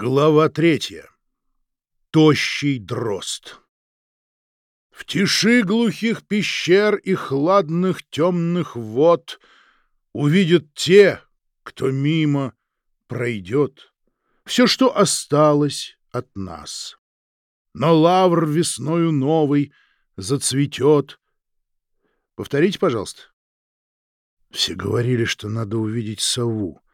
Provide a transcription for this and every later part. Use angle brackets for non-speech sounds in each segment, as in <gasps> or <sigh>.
Глава третья. Тощий дрозд. В тиши глухих пещер и хладных темных вод Увидят те, кто мимо пройдет, Все, что осталось от нас. Но лавр весною новый зацветет. Повторите, пожалуйста. Все говорили, что надо увидеть сову.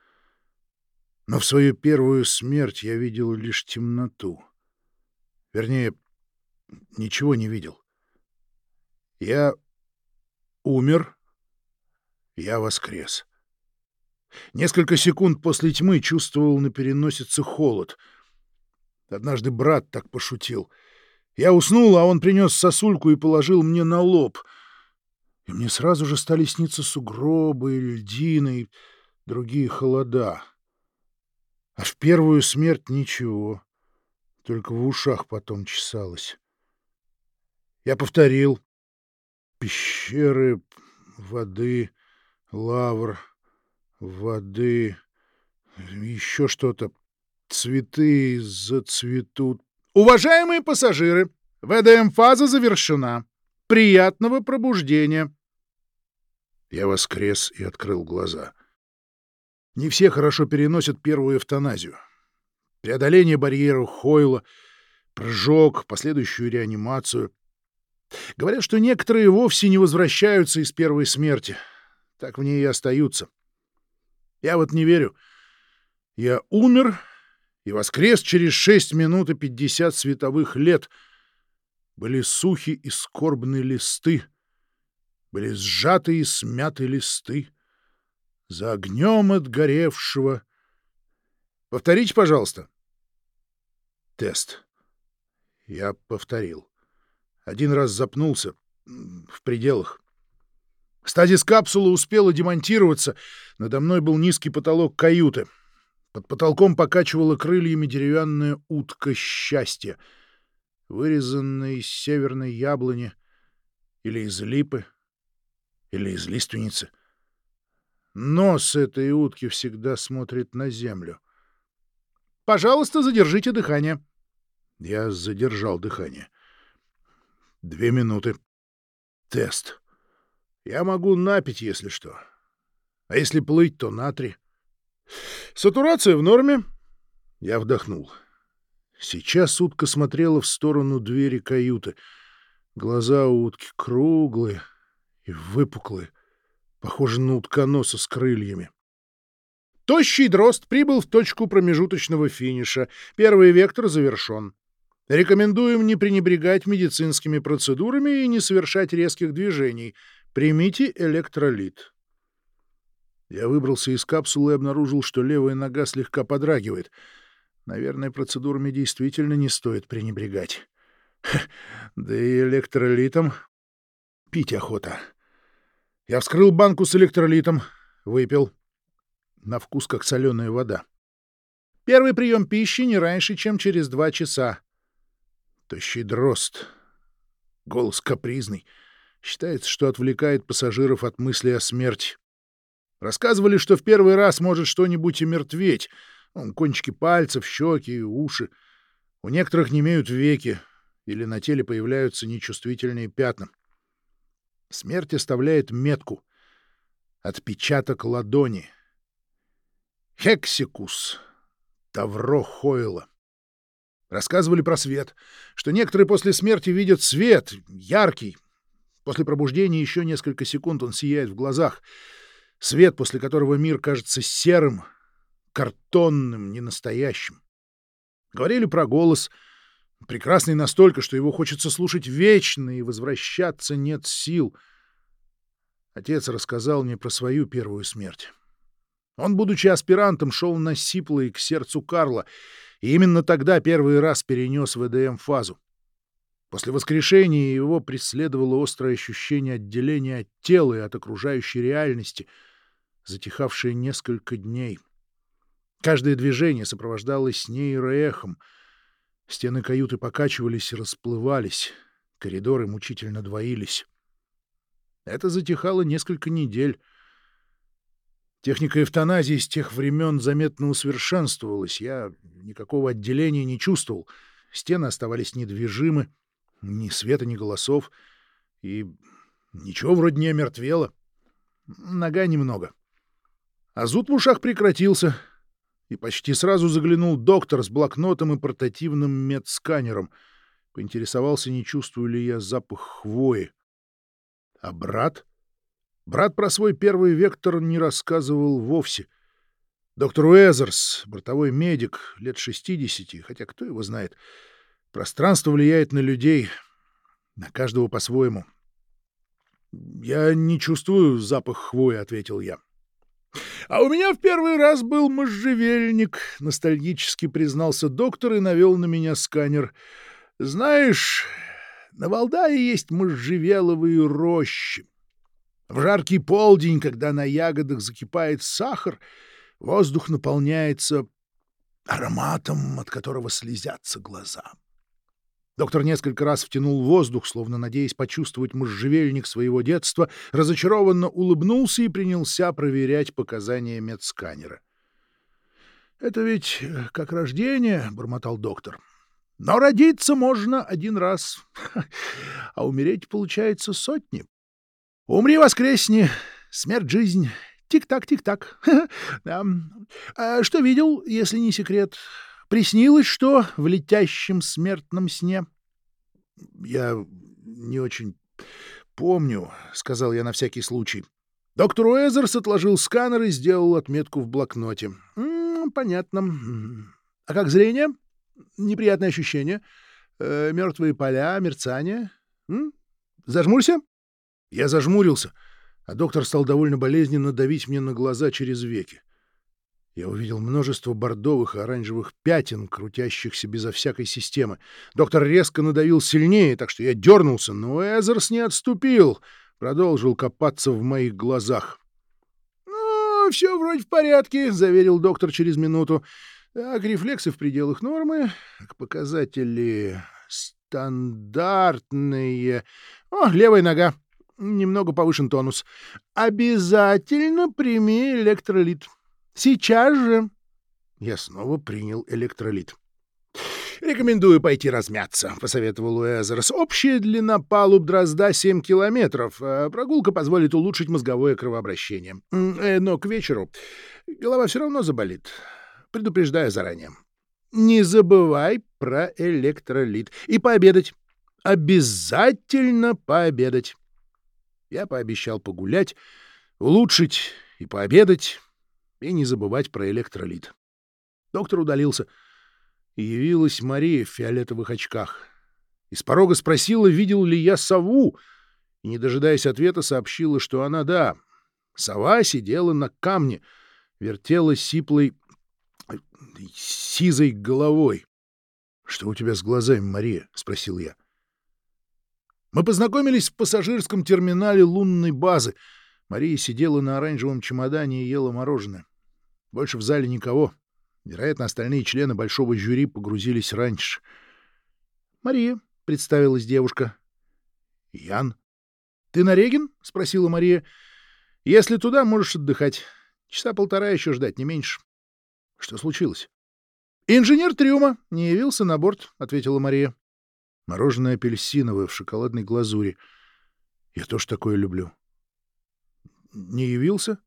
Но в свою первую смерть я видел лишь темноту. Вернее, ничего не видел. Я умер, я воскрес. Несколько секунд после тьмы чувствовал на переносице холод. Однажды брат так пошутил. Я уснул, а он принес сосульку и положил мне на лоб. И мне сразу же стали сниться сугробы, льдины и другие холода. А в первую смерть ничего, только в ушах потом чесалось. Я повторил. Пещеры, воды, лавр, воды, еще что-то. Цветы зацветут. Уважаемые пассажиры, ВДМ-фаза завершена. Приятного пробуждения. Я воскрес и открыл глаза. — не все хорошо переносят первую эвтаназию. Преодоление барьера Хойла, прыжок, последующую реанимацию. Говорят, что некоторые вовсе не возвращаются из первой смерти. Так в ней и остаются. Я вот не верю. Я умер и воскрес через 6 минут и 50 световых лет. Были сухи и скорбные листы, были сжатые и смятые листы за огнем отгоревшего. Повторите, пожалуйста. Тест. Я повторил. Один раз запнулся. В пределах. Стадис капсулы успела демонтироваться. Надо мной был низкий потолок каюты. Под потолком покачивала крыльями деревянная утка счастья, вырезанная из северной яблони или из липы, или из лиственницы — Нос этой утки всегда смотрит на землю. «Пожалуйста, задержите дыхание». Я задержал дыхание. Две минуты. Тест. Я могу напить, если что. А если плыть, то натрий. Сатурация в норме. Я вдохнул. Сейчас утка смотрела в сторону двери каюты. Глаза у утки круглые и выпуклые. Похоже на утконоса с крыльями. Тощий дрозд прибыл в точку промежуточного финиша. Первый вектор завершен. Рекомендуем не пренебрегать медицинскими процедурами и не совершать резких движений. Примите электролит. Я выбрался из капсулы и обнаружил, что левая нога слегка подрагивает. Наверное, процедурами действительно не стоит пренебрегать. <laughs> Да и электролитом пить охота. Я вскрыл банку с электролитом, выпил. На вкус как соленая вода. Первый прием пищи не раньше, чем через два часа. Тощий дрозд. Голос капризный. Считается, что отвлекает пассажиров от мысли о смерти. Рассказывали, что в первый раз может что-нибудь и мертветь. Кончики пальцев, щеки, уши. У некоторых не имеют веки или на теле появляются нечувствительные пятна. Смерть оставляет метку. Отпечаток ладони. Хексикус. Тавро Хойла. Рассказывали про свет, что некоторые после смерти видят свет, яркий. После пробуждения еще несколько секунд он сияет в глазах. Свет, после которого мир кажется серым, картонным, ненастоящим. Говорили про голос — Прекрасный настолько, что его хочется слушать вечно, и возвращаться нет сил. Отец рассказал мне про свою первую смерть. Он, будучи аспирантом, шел на сиплые к сердцу Карла, и именно тогда первый раз перенес ВДМ-фазу. После воскрешения его преследовало острое ощущение отделения от тела и от окружающей реальности, затихавшее несколько дней. Каждое движение сопровождалось нейроэхом — Стены каюты покачивались и расплывались, коридоры мучительно двоились. Это затихало несколько недель. Техника эвтаназии с тех времен заметно усовершенствовалась. Я никакого отделения не чувствовал. Стены оставались недвижимы, ни света, ни голосов. И ничего вроде не омертвело. Нога немного. А зуд в ушах прекратился. И почти сразу заглянул доктор с блокнотом и портативным медсканером. Поинтересовался, не чувствую ли я запах хвои. А брат? Брат про свой первый вектор не рассказывал вовсе. Доктор Уэзерс, бортовой медик, лет 60, хотя кто его знает. Пространство влияет на людей, на каждого по-своему. «Я не чувствую запах хвои», — ответил я. «А у меня в первый раз был можжевельник», — ностальгически признался доктор и навел на меня сканер. «Знаешь, на Валдае есть можжевеловые рощи. В жаркий полдень, когда на ягодах закипает сахар, воздух наполняется ароматом, от которого слезятся глаза. Доктор несколько раз втянул воздух, словно надеясь почувствовать можжевельник своего детства, разочарованно улыбнулся и принялся проверять показания медсканера. — Это ведь как рождение, — бормотал доктор. Но родиться можно один раз, <laughs> а умереть, получается, сотни. Умри, воскресни, смерть — жизнь. Тик-так, тик-так. <laughs> а что видел, если не секрет? Приснилось что в летящем смертном сне? — Я не очень помню, — сказал я на всякий случай. Доктор Уэзерс отложил сканер и сделал отметку в блокноте. — Понятно. А как зрение? — неприятное ощущение. Э, мертвые поля, мерцание. М? Зажмурься. Я зажмурился, а доктор стал довольно болезненно давить мне на глаза через веки. Я увидел множество бордовых и оранжевых пятен, крутящихся безо всякой системы. Доктор резко надавил сильнее, так что я дернулся, но Эзерс не отступил, продолжил копаться в моих глазах. — Ну, все вроде в порядке, — заверил доктор через минуту. Так, рефлексы в пределах нормы, показатели стандартные. О, левая нога. Немного повышен тонус. Обязательно прими электролит. Сейчас же. Я снова принял электролит. «Рекомендую пойти размяться», — посоветовал Уэзерс. «Общая длина палуб дрозда 7 километров. А прогулка позволит улучшить мозговое кровообращение. Э, но к вечеру голова все равно заболит предупреждаю заранее. Не забывай про электролит. И пообедать. Обязательно пообедать. Я пообещал погулять, улучшить и пообедать, и не забывать про электролит. Доктор удалился, и явилась Мария в фиолетовых очках. Из порога спросила, видел ли я сову, и, не дожидаясь ответа, сообщила, что она — да. Сова сидела на камне, вертела сиплой сизой головой. — Что у тебя с глазами, Мария? — спросил я. Мы познакомились в пассажирском терминале лунной базы. Мария сидела на оранжевом чемодане и ела мороженое. Больше в зале никого. Вероятно, остальные члены большого жюри погрузились раньше. — Мария, — представилась девушка. — Ян. — Ты на Реген? — спросила Мария. — Если туда, можешь отдыхать. Часа полтора еще ждать, не меньше. — Что случилось? «Инженер трюма не явился на борт», — ответила Мария. «Мороженое апельсиновое в шоколадной глазури. Я тоже такое люблю». «Не явился?»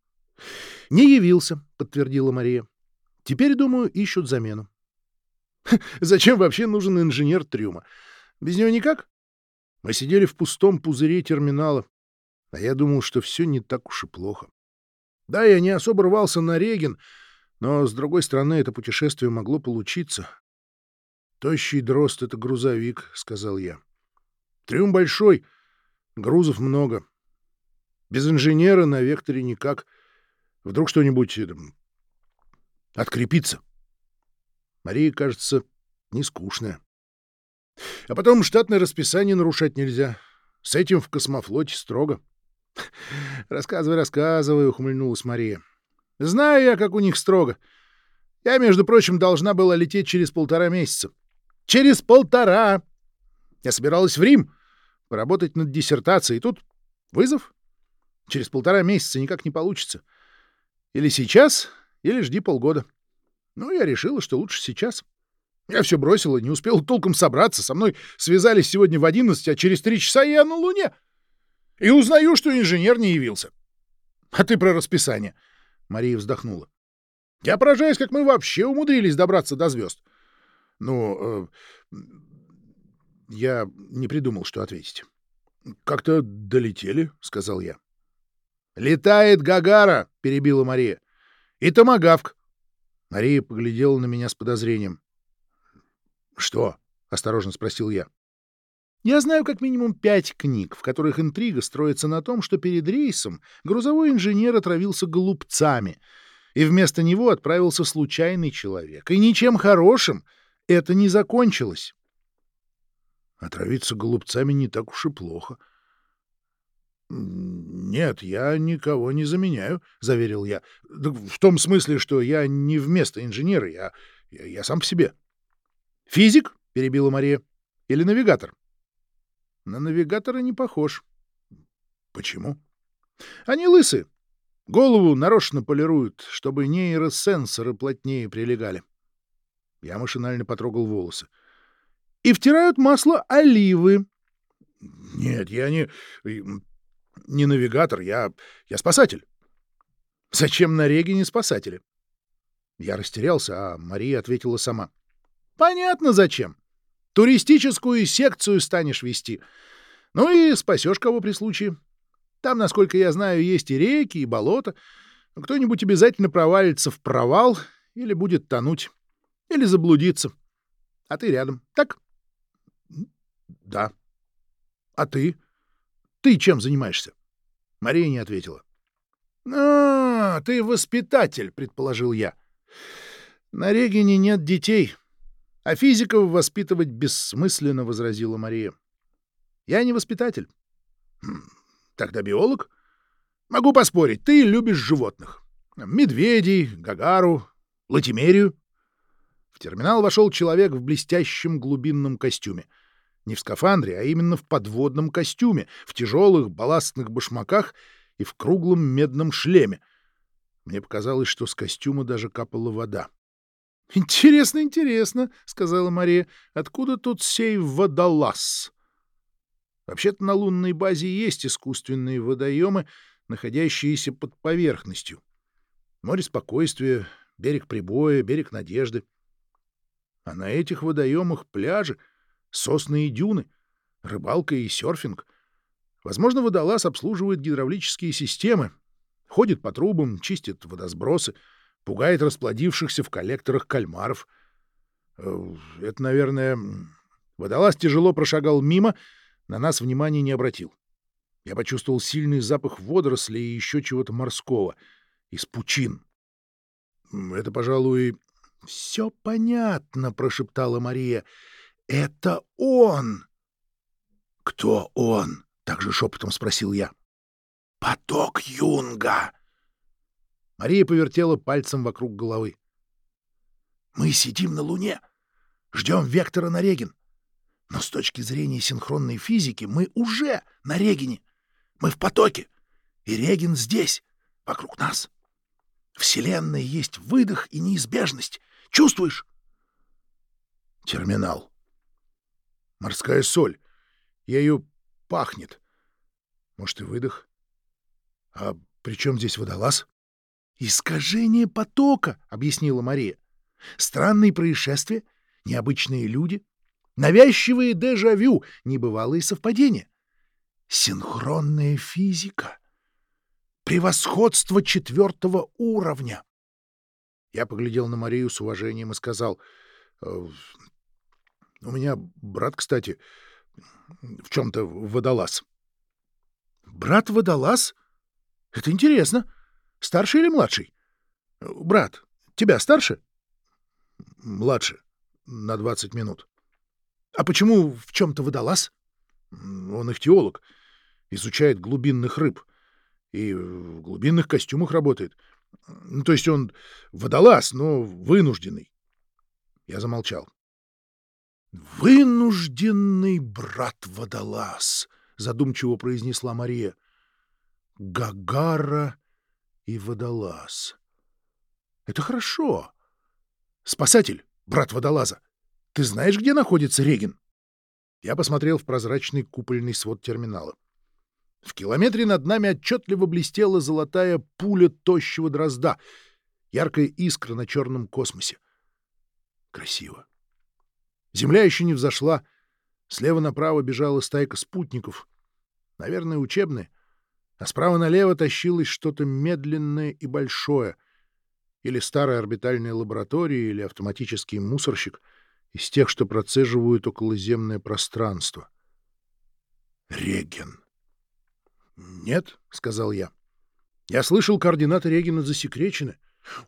«Не явился», — подтвердила Мария. «Теперь, думаю, ищут замену». <laughs> «Зачем вообще нужен инженер трюма? Без него никак?» Мы сидели в пустом пузыре терминала, а я думал, что все не так уж и плохо. Да, я не особо рвался на Реген, — но, с другой стороны, это путешествие могло получиться. «Тощий дрозд — это грузовик», — сказал я. «Трюм большой, грузов много. Без инженера на векторе никак. Вдруг что-нибудь э, открепится. Мария, кажется, не скучная. А потом штатное расписание нарушать нельзя. С этим в космофлоте строго. <laughs> — Рассказывай, рассказывай, — ухмыльнулась Мария. Знаю я, как у них строго. Я, между прочим, должна была лететь через полтора месяца. Через полтора! Я собиралась в Рим поработать над диссертацией. Тут вызов. Через полтора месяца никак не получится. Или сейчас, или жди полгода. Ну, я решила, что лучше сейчас. Я все бросила, не успела толком собраться. Со мной связались сегодня в одиннадцать, а через три часа я на Луне. И узнаю, что инженер не явился. А ты про расписание. Мария вздохнула. Я поражаюсь, как мы вообще умудрились добраться до звезд. Ну, э, я не придумал, что ответить. «Как-то долетели», — сказал я. «Летает Гагара», — перебила Мария. «И томагавк». Мария поглядела на меня с подозрением. «Что?» — осторожно спросил я. Я знаю как минимум пять книг, в которых интрига строится на том, что перед рейсом грузовой инженер отравился голубцами, и вместо него отправился случайный человек. И ничем хорошим это не закончилось. Отравиться голубцами не так уж и плохо. — Нет, я никого не заменяю, — заверил я. — В том смысле, что я не вместо инженера, я, я, я сам по себе. — Физик? — перебила Мария. — Или навигатор? — На навигатора не похож. — Почему? — Они лысы. Голову нарочно полируют, чтобы нейросенсоры плотнее прилегали. Я машинально потрогал волосы. — и втирают масло оливы. — Нет, я не... не навигатор, я... я спасатель. — Зачем на реге не спасатели? Я растерялся, а Мария ответила сама. — Понятно, зачем. Туристическую секцию станешь вести. Ну и спасешь кого при случае. Там, насколько я знаю, есть и реки, и болота. Кто-нибудь обязательно провалится в провал или будет тонуть, или заблудиться. А ты рядом, так? — да. А ты? Ты чем занимаешься? Мария не ответила. А, ты воспитатель, предположил я. На Регине нет детей, а физиков воспитывать бессмысленно, возразила Мария. Я не воспитатель. Хм, тогда биолог? Могу поспорить, ты любишь животных. Медведей, Гагару, Латимерию. В терминал вошел человек в блестящем глубинном костюме — не в скафандре, а именно в подводном костюме, в тяжелых балластных башмаках и в круглом медном шлеме. Мне показалось, что с костюма даже капала вода. — Интересно, интересно, — сказала Мария. — Откуда тут сей водолаз? Вообще-то на лунной базе есть искусственные водоемы, находящиеся под поверхностью. Море спокойствия, берег прибоя, берег надежды. А на этих водоемах пляжи — сосны и дюны, рыбалка и серфинг. Возможно, водолаз обслуживает гидравлические системы, ходит по трубам, чистит водосбросы, пугает расплодившихся в коллекторах кальмаров. Э, это, наверное... Водолаз тяжело прошагал мимо, на нас внимания не обратил. Я почувствовал сильный запах водорослей и еще чего-то морского, из пучин. Это, пожалуй... — Все понятно, — прошептала Мария. Это он! Кто он? Также шепотом спросил я. Поток Юнга! Мария повертела пальцем вокруг головы. Мы сидим на Луне, ждем вектора на Реген. Но с точки зрения синхронной физики мы уже на Регине. Мы в потоке, и Реген здесь, вокруг нас. Вселенная есть выдох и неизбежность. Чувствуешь? Терминал. Морская соль. Ею пахнет. Может, и выдох? А при чем здесь водолаз? «Искажение потока», — объяснила Мария. «Странные происшествия, необычные люди, навязчивые дежавю, небывалые совпадения, синхронная физика, превосходство четвертого уровня». Я поглядел на Марию с уважением и сказал, «Э, у меня брат, кстати, в чем-то водолаз. Брат водолаз? Это интересно. Старший или младший? Брат, тебя старше? Младше. На 20 минут. А почему в чем-то водолаз? Он ихтиолог. Изучает глубинных рыб. И в глубинных костюмах работает. Ну, то есть он водолаз, но вынужденный. Я замолчал. «Вынужденный брат-водолаз», — задумчиво произнесла Мария. «Гагара и водолаз. Это хорошо. Спасатель, брат водолаза, ты знаешь, где находится Реген? Я посмотрел в прозрачный купольный свод терминала. В километре над нами отчетливо блестела золотая пуля тощего дрозда, яркая искра на черном космосе. Красиво. Земля еще не взошла. Слева направо бежала стайка спутников. Наверное, учебные. А справа налево тащилось что-то медленное и большое. Или старая орбитальная лаборатория, или автоматический мусорщик из тех, что процеживают околоземное пространство. Реген. «Нет», — сказал я. «Я слышал, координаты Регина засекречены».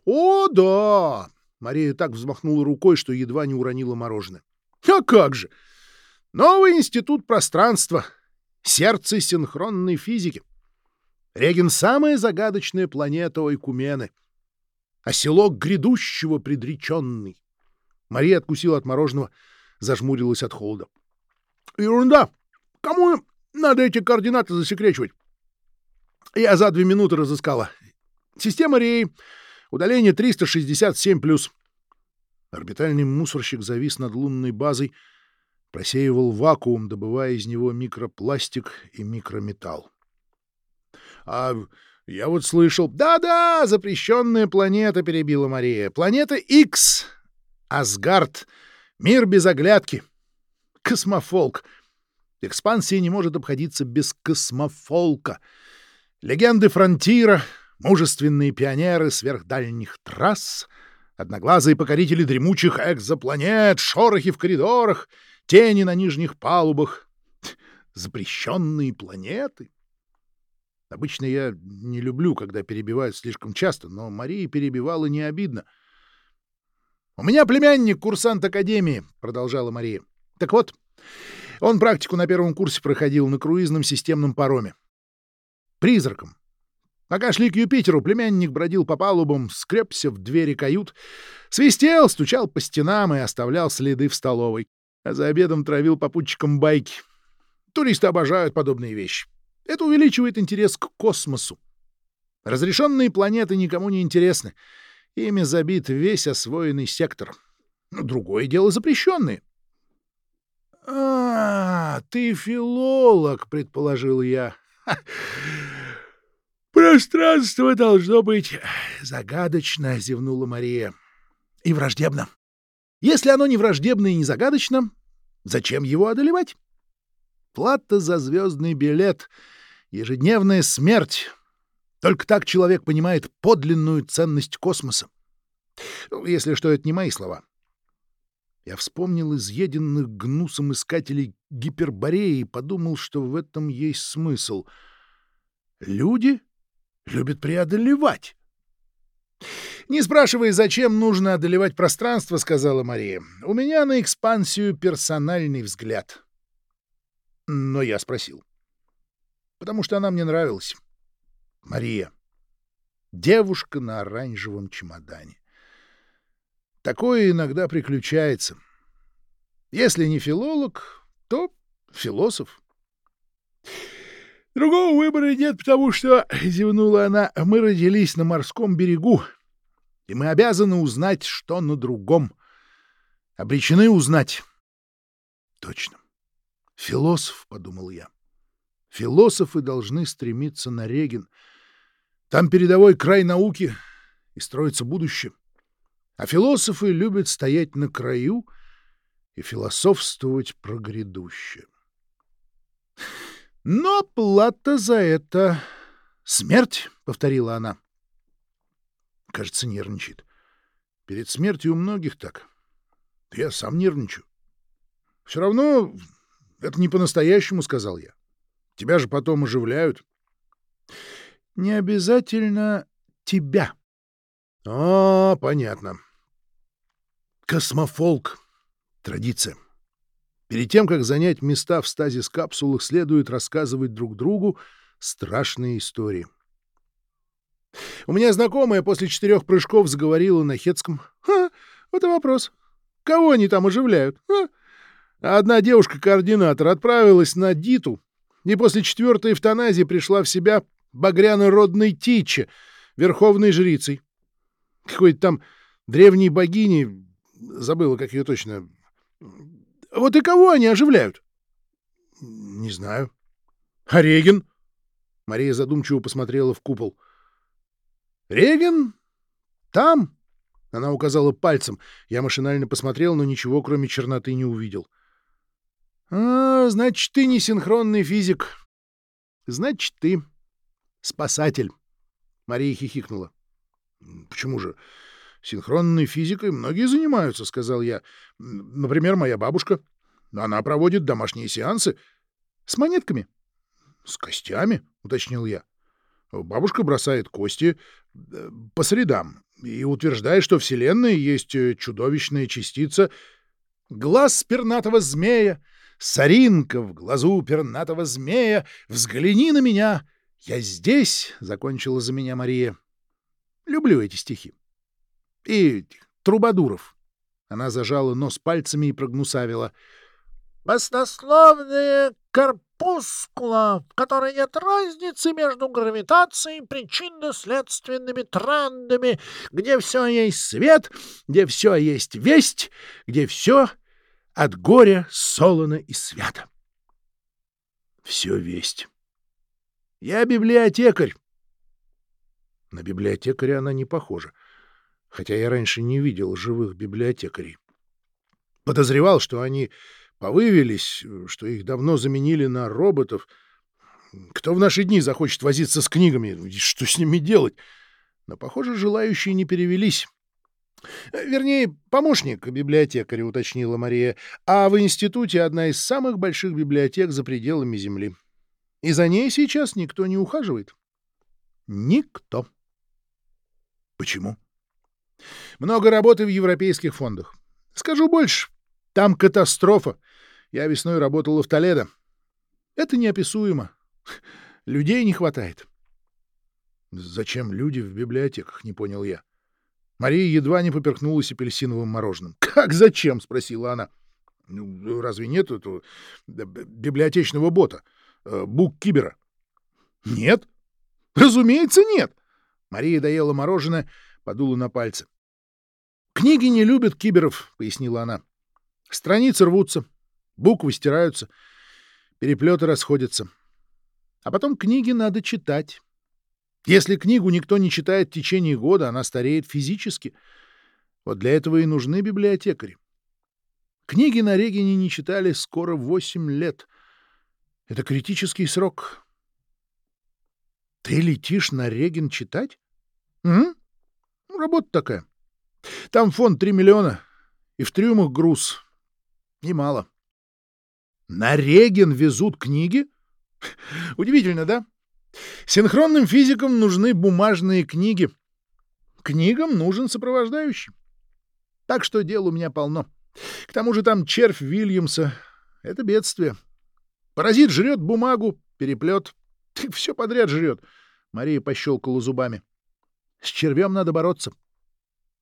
«О, да!» — Мария так взмахнула рукой, что едва не уронила мороженое. «А как же! Новый институт пространства, сердце синхронной физики. Реген — самая загадочная планета Ойкумены, оселок грядущего предреченный». Мария откусила от мороженого, зажмурилась от холода. «Ерунда! Кому надо эти координаты засекречивать? Я за две минуты разыскала. Система Рей. Удаление 367+. Орбитальный мусорщик завис над лунной базой, просеивал вакуум, добывая из него микропластик и микрометалл. — А я вот слышал... Да — запрещенная планета, — перебила Мария. — Планета X. Асгард. Мир без оглядки. Космофолк. Экспансия не может обходиться без космофолка — Легенды фронтира, мужественные пионеры сверхдальних трасс, одноглазые покорители дремучих экзопланет, шорохи в коридорах, тени на нижних палубах, запрещенные планеты. Обычно я не люблю, когда перебивают слишком часто, но Мария перебивала не обидно. «У меня племянник, курсант Академии», — продолжала Мария. «Так вот, он практику на первом курсе проходил на круизном системном пароме призраком. Пока шли к Юпитеру, племянник бродил по палубам, скрепся в двери кают, свистел, стучал по стенам и оставлял следы в столовой, а за обедом травил попутчикам байки. Туристы обожают подобные вещи. Это увеличивает интерес к космосу. Разрешенные планеты никому не интересны. Ими забит весь освоенный сектор. Другое дело запрещенные. — А, ты филолог, — предположил я. «Пространство должно быть загадочно», — зевнула Мария. «И враждебно. Если оно не враждебно и не загадочно, зачем его одолевать? Плата за звездный билет, ежедневная смерть. Только так человек понимает подлинную ценность космоса. Ну, если что, это не мои слова. Я вспомнил изъеденных гнусом искателей гипербореи и подумал, что в этом есть смысл. Люди любят преодолевать. «Не спрашивай, зачем нужно одолевать пространство», — сказала Мария. «У меня на экспансию персональный взгляд». Но я спросил. Потому что она мне нравилась. Мария. Девушка на оранжевом чемодане. Такое иногда приключается. Если не филолог, то философ. Другого выбора нет, потому что, <clears throat> — зевнула она, — мы родились на морском берегу, и мы обязаны узнать, что на другом. Обречены узнать. Точно. Философ, — подумал я. Философы должны стремиться на Реген. Там передовой край науки, и строится будущее. А философы любят стоять на краю и философствовать про грядущее. Но плата за это — смерть, — повторила она. Кажется, нервничает. Перед смертью у многих так. Я сам нервничаю. Все равно это не по-настоящему, — сказал я. Тебя же потом оживляют. Не обязательно тебя. А, понятно. Космофолк. Традиция. Перед тем, как занять места в стазис-капсулах, следует рассказывать друг другу страшные истории. У меня знакомая после четырех прыжков заговорила на хетском. «Ха, вот и вопрос. Кого они там оживляют? А? Одна девушка-координатор отправилась на Диту, и после четвертой эвтаназии пришла в себя багряно-родной Тиче, верховной жрицей. Какой-то там древней богини, забыла, как ее точно. Вот и кого они оживляют? — Не знаю. — А Реген? Мария задумчиво посмотрела в купол. — Реген? Там? Она указала пальцем. Я машинально посмотрел, но ничего, кроме черноты, не увидел. — А, значит, ты не синхронный физик. Значит, ты спасатель. Мария хихикнула. — Почему же? Синхронной физикой многие занимаются, — сказал я. — Например, моя бабушка. Она проводит домашние сеансы. — С монетками? — С костями, — уточнил я. Бабушка бросает кости э, по средам и утверждает, что Вселенная есть э, чудовищная частица глаз пернатого змея, соринка в глазу пернатого змея, взгляни на меня, я здесь, — закончила за меня Мария. Люблю эти стихи. И трубадуров. Она зажала нос пальцами и прогнусавила. Баснословные корпускула, в которой нет разницы между гравитацией и причинно-следственными трендами, где все есть свет, где все есть весть, где все от горя солоно и свято. Все весть. Я библиотекарь. На библиотекаря она не похожа, хотя я раньше не видел живых библиотекарей. Подозревал, что они повывелись, что их давно заменили на роботов. Кто в наши дни захочет возиться с книгами? Что с ними делать? Но, похоже, желающие не перевелись. Вернее, помощник библиотекаря, уточнила Мария, а в институте одна из самых больших библиотек за пределами Земли. И за ней сейчас никто не ухаживает. Никто. Почему? Много работы в европейских фондах. Скажу больше. Там катастрофа. Я весной работала в Толедо. Это неописуемо. Людей не хватает. Зачем люди в библиотеках, не понял я. Мария едва не поперхнулась апельсиновым мороженым. <laughs> «Как зачем?» — спросила она. «Ну, разве нет этого библиотечного бота? Э, бук-кибера?» «Нет. Разумеется, нет!» Мария доела мороженое, подула на пальцы. «Книги не любят киберов», — пояснила она. «Страницы рвутся, буквы стираются, переплеты расходятся. А потом книги надо читать. Если книгу никто не читает в течение года, она стареет физически. Вот для этого и нужны библиотекари. Книги на Регине не читали скоро восемь лет. Это критический срок. Ты летишь на Реген читать? Угу. Работа такая. Там фонд три миллиона, и в трюмах груз. Немало. На Реген везут книги? <laughs> Удивительно, да? Синхронным физикам нужны бумажные книги. Книгам нужен сопровождающий. Так что дел у меня полно. К тому же там червь Вильямса. Это бедствие. Паразит жрет бумагу, переплет. <laughs> Все подряд жрет. Мария пощелкала зубами. С червем надо бороться.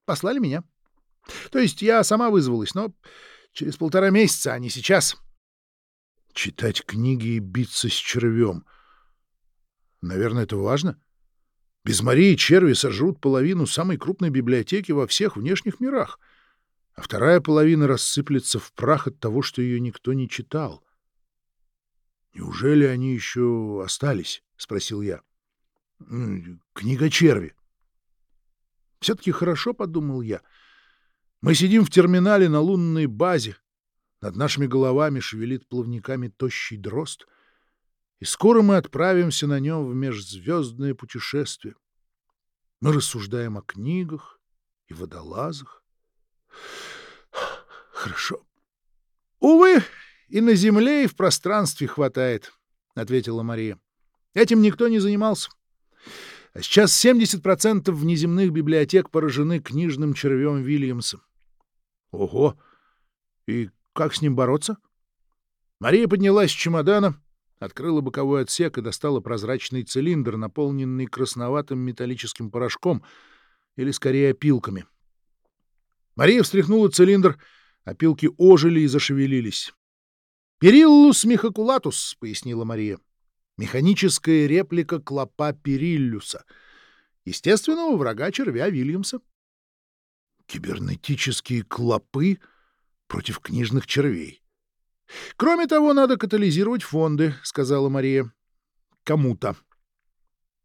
Послали меня. То есть я сама вызвалась, но через полтора месяца, а не сейчас. Читать книги и биться с червем — Наверное, это важно. Без Марии черви сожрут половину самой крупной библиотеки во всех внешних мирах, а вторая половина рассыплется в прах от того, что ее никто не читал. «Неужели они еще остались?» — спросил я. «Книга черви». «Все-таки хорошо», — подумал я. «Мы сидим в терминале на лунной базе. Над нашими головами шевелит плавниками тощий дрозд — и скоро мы отправимся на нем в межзвездное путешествие. Мы рассуждаем о книгах и водолазах. Хорошо. Увы, и на Земле, и в пространстве хватает, — ответила Мария. Этим никто не занимался. Сейчас 70% внеземных библиотек поражены книжным червем Вильямса. Ого! И как с ним бороться? Мария поднялась с чемодана, открыла боковой отсек и достала прозрачный цилиндр, наполненный красноватым металлическим порошком, или скорее опилками. Мария встряхнула цилиндр, опилки ожили и зашевелились. «Периллус мехакулатус», — пояснила Мария. «Механическая реплика клопа Периллюса, естественного врага червя Вильямса. Кибернетические клопы против книжных червей. Кроме того, надо катализировать фонды, сказала Мария. Кому-то.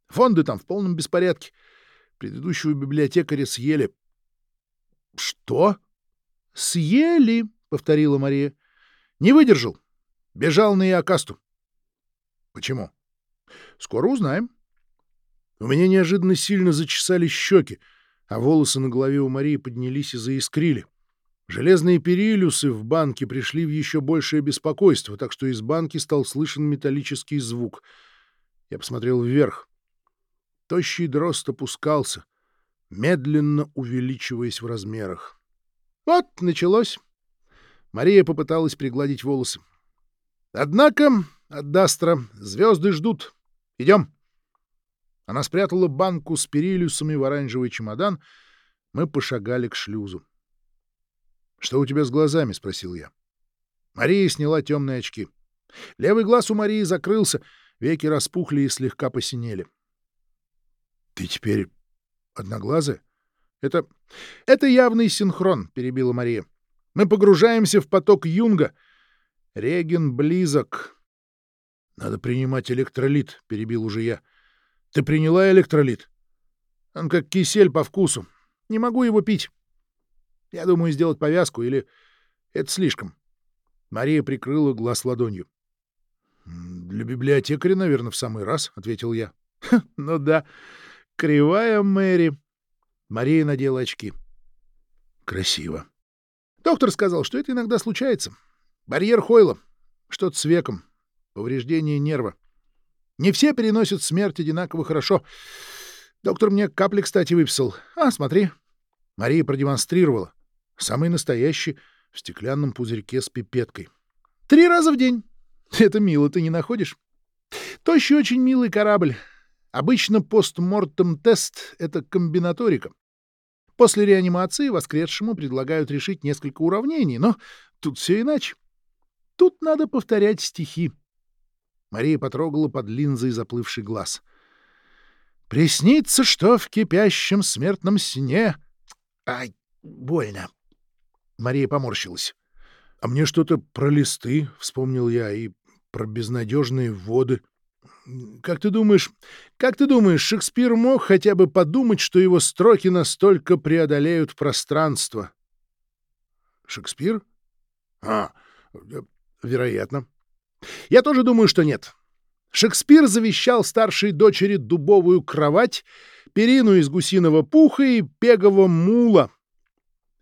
Фонды там в полном беспорядке. Предыдущего библиотекаря съели. Что? Съели, повторила Мария. Не выдержал. Бежал на Иокасту. Почему? Скоро узнаем. У меня неожиданно сильно зачесали щеки, а волосы на голове у Марии поднялись и заискрили. Железные перилюсы в банке пришли в еще большее беспокойство, так что из банки стал слышен металлический звук. Я посмотрел вверх. Тощий дрозд опускался, медленно увеличиваясь в размерах. Вот, началось. Мария попыталась пригладить волосы. Однако, от Дастра, звезды ждут. Идем. Она спрятала банку с перилюсами в оранжевый чемодан. Мы пошагали к шлюзу. «Что у тебя с глазами?» — спросил я. Мария сняла темные очки. Левый глаз у Марии закрылся, веки распухли и слегка посинели. «Ты теперь одноглазая?» «Это... это явный синхрон», — перебила Мария. «Мы погружаемся в поток Юнга. Реген близок». «Надо принимать электролит», — перебил уже я. «Ты приняла электролит?» «Он как кисель по вкусу. Не могу его пить». Я думаю сделать повязку, или это слишком. Мария прикрыла глаз ладонью. — Для библиотекаря, наверное, в самый раз, — ответил я. — Ну да, кривая Мэри. Мария надела очки. — Красиво. Доктор сказал, что это иногда случается. Барьер Хойла. Что-то с веком. Повреждение нерва. Не все переносят смерть одинаково хорошо. Доктор мне капли, кстати, выписал. А, смотри. Мария продемонстрировала. Самый настоящий, в стеклянном пузырьке с пипеткой. Три раза в день. Это мило, ты не находишь? Тощий очень милый корабль. Обычно постмортем-тест — это комбинаторика. После реанимации воскресшему предлагают решить несколько уравнений, но тут все иначе. Тут надо повторять стихи. Мария потрогала под линзой заплывший глаз. «Приснится, что в кипящем смертном сне...» «Ай, больно!» Мария поморщилась. — А мне что-то про листы, — вспомнил я, — и про безнадежные воды. Как ты думаешь, как ты думаешь, Шекспир мог хотя бы подумать, что его строки настолько преодолеют пространство? Шекспир? А, вероятно. Я тоже думаю, что нет. Шекспир завещал старшей дочери дубовую кровать, перину из гусиного пуха и пегового мула,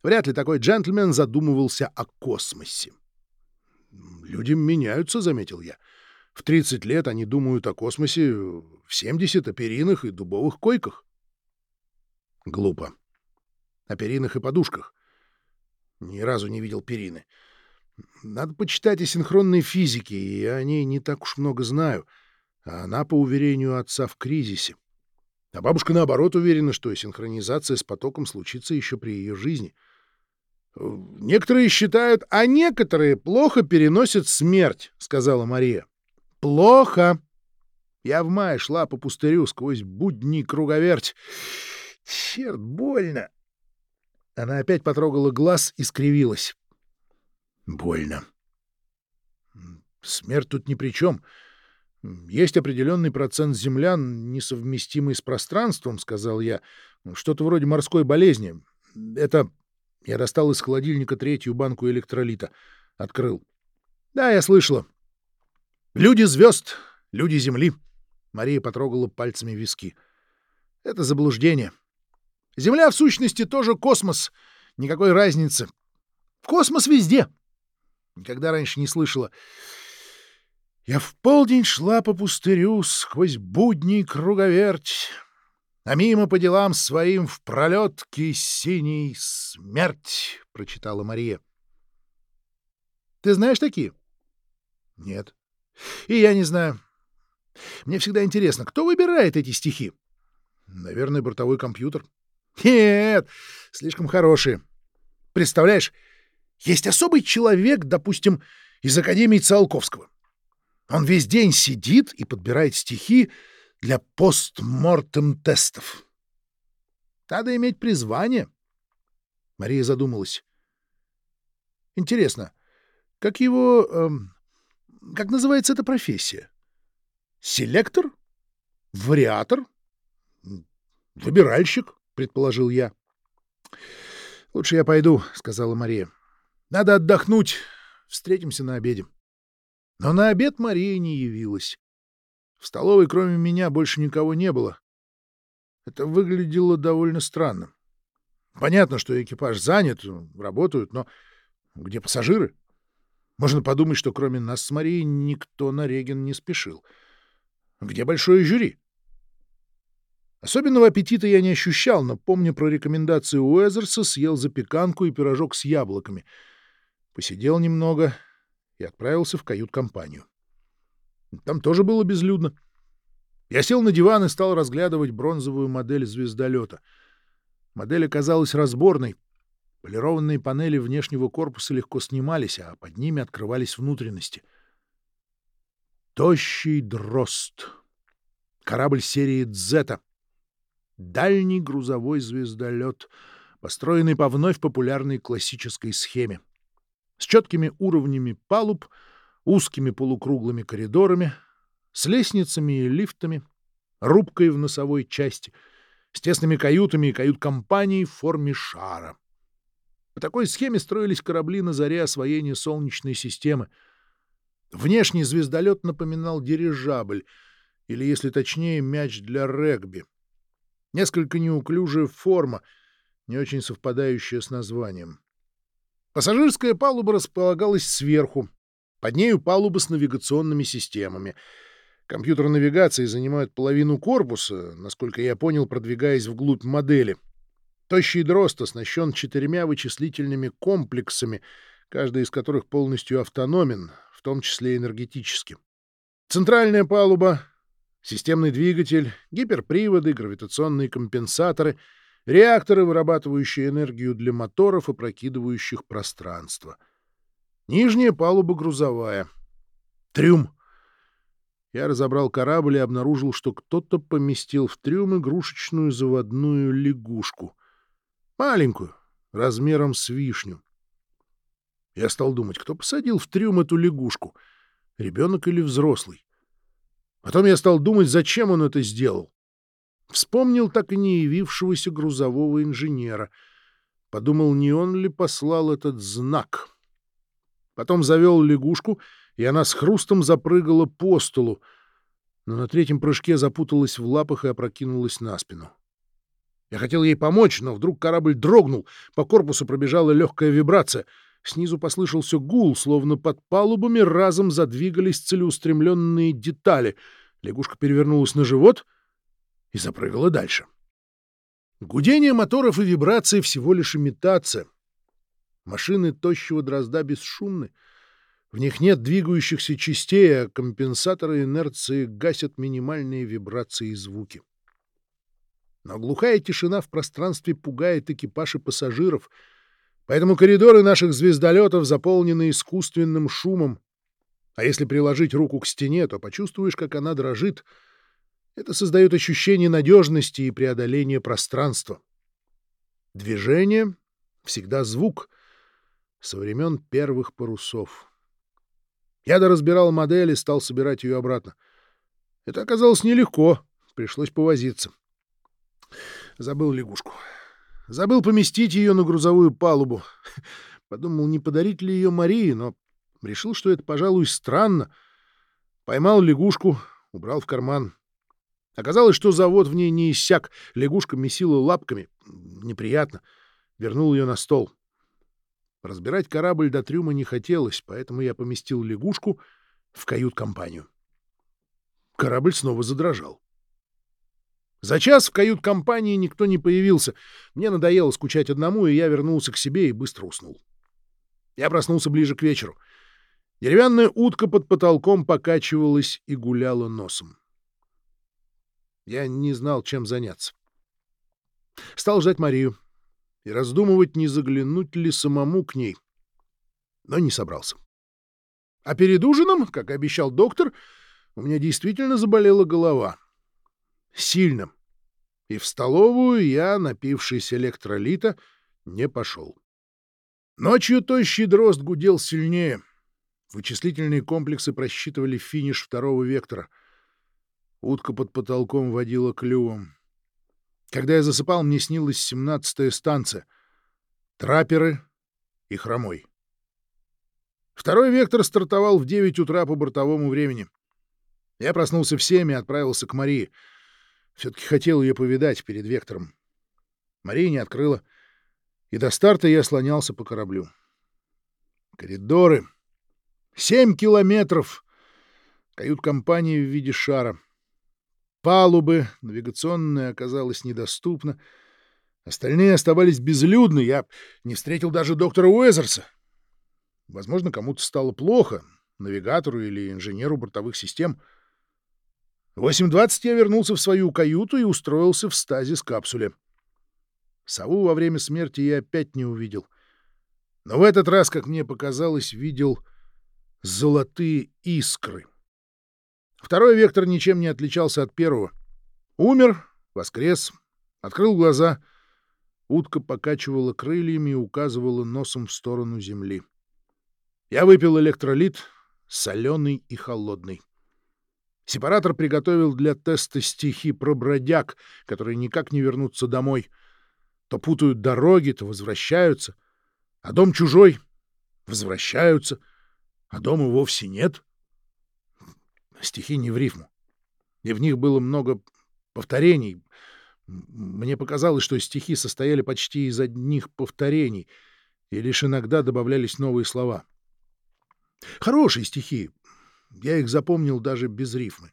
Вряд ли такой джентльмен задумывался о космосе. «Люди меняются», — заметил я. «В 30 лет они думают о космосе, в 70 — о перинах и дубовых койках». Глупо. О перинах и подушках. Ни разу не видел перины. Надо почитать о синхронной физике, и о ней не так уж много знаю. А она, по уверению отца, в кризисе. А бабушка, наоборот, уверена, что синхронизация с потоком случится еще при ее жизни — Некоторые считают, а некоторые плохо переносят смерть, сказала Мария. Плохо. Я в мае шла по пустырю сквозь будни круговерть. Черт, больно. Она опять потрогала глаз и скривилась. Больно. Смерть тут ни при чем. Есть определенный процент землян, несовместимый с пространством, сказал я. Что-то вроде морской болезни. Это я достал из холодильника третью банку электролита. Открыл. Да, я слышала. Люди звезд, люди Земли. Мария потрогала пальцами виски. Это заблуждение. Земля, в сущности, тоже космос. Никакой разницы. Космос везде. Никогда раньше не слышала. Я в полдень шла по пустырю сквозь будни круговерть а мимо по делам своим в пролетке синий смерть, — прочитала Мария. — Ты знаешь такие? — Нет. — И я не знаю. Мне всегда интересно, кто выбирает эти стихи? — Наверное, бортовой компьютер. — Нет, слишком хорошие. Представляешь, есть особый человек, допустим, из Академии Циолковского. Он весь день сидит и подбирает стихи, для постмортем-тестов. Надо иметь призвание. Мария задумалась. Интересно, как его... Эм, как называется эта профессия? Селектор? Вариатор? Выбиральщик, предположил я. Лучше я пойду, сказала Мария. Надо отдохнуть. Встретимся на обеде. Но на обед Мария не явилась. В столовой кроме меня больше никого не было. Это выглядело довольно странно. Понятно, что экипаж занят, работают, но где пассажиры? Можно подумать, что кроме нас с Марией никто на Реген не спешил. Где большое жюри? Особенного аппетита я не ощущал, но, помня про рекомендации Уэзерса, съел запеканку и пирожок с яблоками. Посидел немного и отправился в кают-компанию. Там тоже было безлюдно. Я сел на диван и стал разглядывать бронзовую модель звездолета. Модель оказалась разборной. Полированные панели внешнего корпуса легко снимались, а под ними открывались внутренности. Тощий дрозд. Корабль серии «Дзета». Дальний грузовой звездолет, построенный по вновь популярной классической схеме. С четкими уровнями палуб, узкими полукруглыми коридорами, с лестницами и лифтами, рубкой в носовой части, с тесными каютами и кают-компанией в форме шара. По такой схеме строились корабли на заре освоения Солнечной системы. Внешний звездолет напоминал дирижабль, или, если точнее, мяч для регби. Несколько неуклюжая форма, не очень совпадающая с названием. Пассажирская палуба располагалась сверху. Под нею палуба с навигационными системами. Компьютеры навигации занимают половину корпуса, насколько я понял, продвигаясь вглубь модели. Тощий дрозд оснащен четырьмя вычислительными комплексами, каждый из которых полностью автономен, в том числе энергетически. Центральная палуба системный двигатель, гиперприводы, гравитационные компенсаторы, реакторы, вырабатывающие энергию для моторов и прокидывающих пространство. Нижняя палуба грузовая. Трюм. Я разобрал корабль и обнаружил, что кто-то поместил в трюм игрушечную заводную лягушку. Маленькую, размером с вишню. Я стал думать, кто посадил в трюм эту лягушку, ребенок или взрослый. Потом я стал думать, зачем он это сделал. Вспомнил так и не явившегося грузового инженера. Подумал, не он ли послал этот знак. Потом завел лягушку, и она с хрустом запрыгала по столу, но на третьем прыжке запуталась в лапах и опрокинулась на спину. Я хотел ей помочь, но вдруг корабль дрогнул, по корпусу пробежала легкая вибрация — Снизу послышался гул, словно под палубами разом задвигались целеустремленные детали. Лягушка перевернулась на живот и запрыгала дальше. Гудение моторов и вибрации всего лишь имитация. Машины тощего дрозда бесшумны. В них нет двигающихся частей, а компенсаторы инерции гасят минимальные вибрации и звуки. Но глухая тишина в пространстве пугает экипаж и пассажиров — Поэтому коридоры наших звездолетов заполнены искусственным шумом. А если приложить руку к стене, то почувствуешь, как она дрожит. Это создает ощущение надежности и преодоления пространства. Движение — всегда звук со времен первых парусов. Я доразбирал модель и стал собирать ее обратно. Это оказалось нелегко, пришлось повозиться. Забыл лягушку. Забыл поместить ее на грузовую палубу. <laughs> Подумал, не подарить ли ее Марии, но решил, что это, пожалуй, странно. Поймал лягушку, убрал в карман. Оказалось, что завод в ней не иссяк. Лягушка месила лапками. Неприятно. Вернул ее на стол. Разбирать корабль до трюма не хотелось, поэтому я поместил лягушку в кают-компанию. Корабль снова задрожал. За час в кают-компании никто не появился. Мне надоело скучать одному, и я вернулся к себе и быстро уснул. Я проснулся ближе к вечеру. Деревянная утка под потолком покачивалась и гуляла носом. Я не знал, чем заняться. Стал ждать Марию и раздумывать, не заглянуть ли самому к ней. Но не собрался. А перед ужином, как обещал доктор, у меня действительно заболела голова — сильным, и в столовую я, напившись электролита, не пошел. Ночью тощий дрозд гудел сильнее. Вычислительные комплексы просчитывали финиш второго вектора. Утка под потолком водила клювом. Когда я засыпал, мне снилась семнадцатая станция. Трапперы и хромой. Второй вектор стартовал в 9 утра по бортовому времени. Я проснулся в 7 и отправился к Марии. Все-таки хотел ее повидать перед вектором. Мария не открыла, и до старта я слонялся по кораблю. Коридоры. Семь километров. Кают-компания в виде шара. Палубы навигационная оказалась недоступна. Остальные оставались безлюдны. Я не встретил даже доктора Уэзерса. Возможно, кому-то стало плохо, навигатору или инженеру бортовых систем. В 8.20 я вернулся в свою каюту и устроился в стазис капсуле. Сову во время смерти я опять не увидел. Но в этот раз, как мне показалось, видел золотые искры. Второй вектор ничем не отличался от первого. Умер, воскрес, открыл глаза. Утка покачивала крыльями и указывала носом в сторону земли. Я выпил электролит, соленый и холодный. Сепаратор приготовил для теста стихи про бродяг, которые никак не вернутся домой. То путают дороги, то возвращаются. А дом чужой — возвращаются, а дома вовсе нет. Стихи не в рифму. И в них было много повторений. Мне показалось, что стихи состояли почти из одних повторений, и лишь иногда добавлялись новые слова — Хорошие стихи. Я их запомнил даже без рифмы.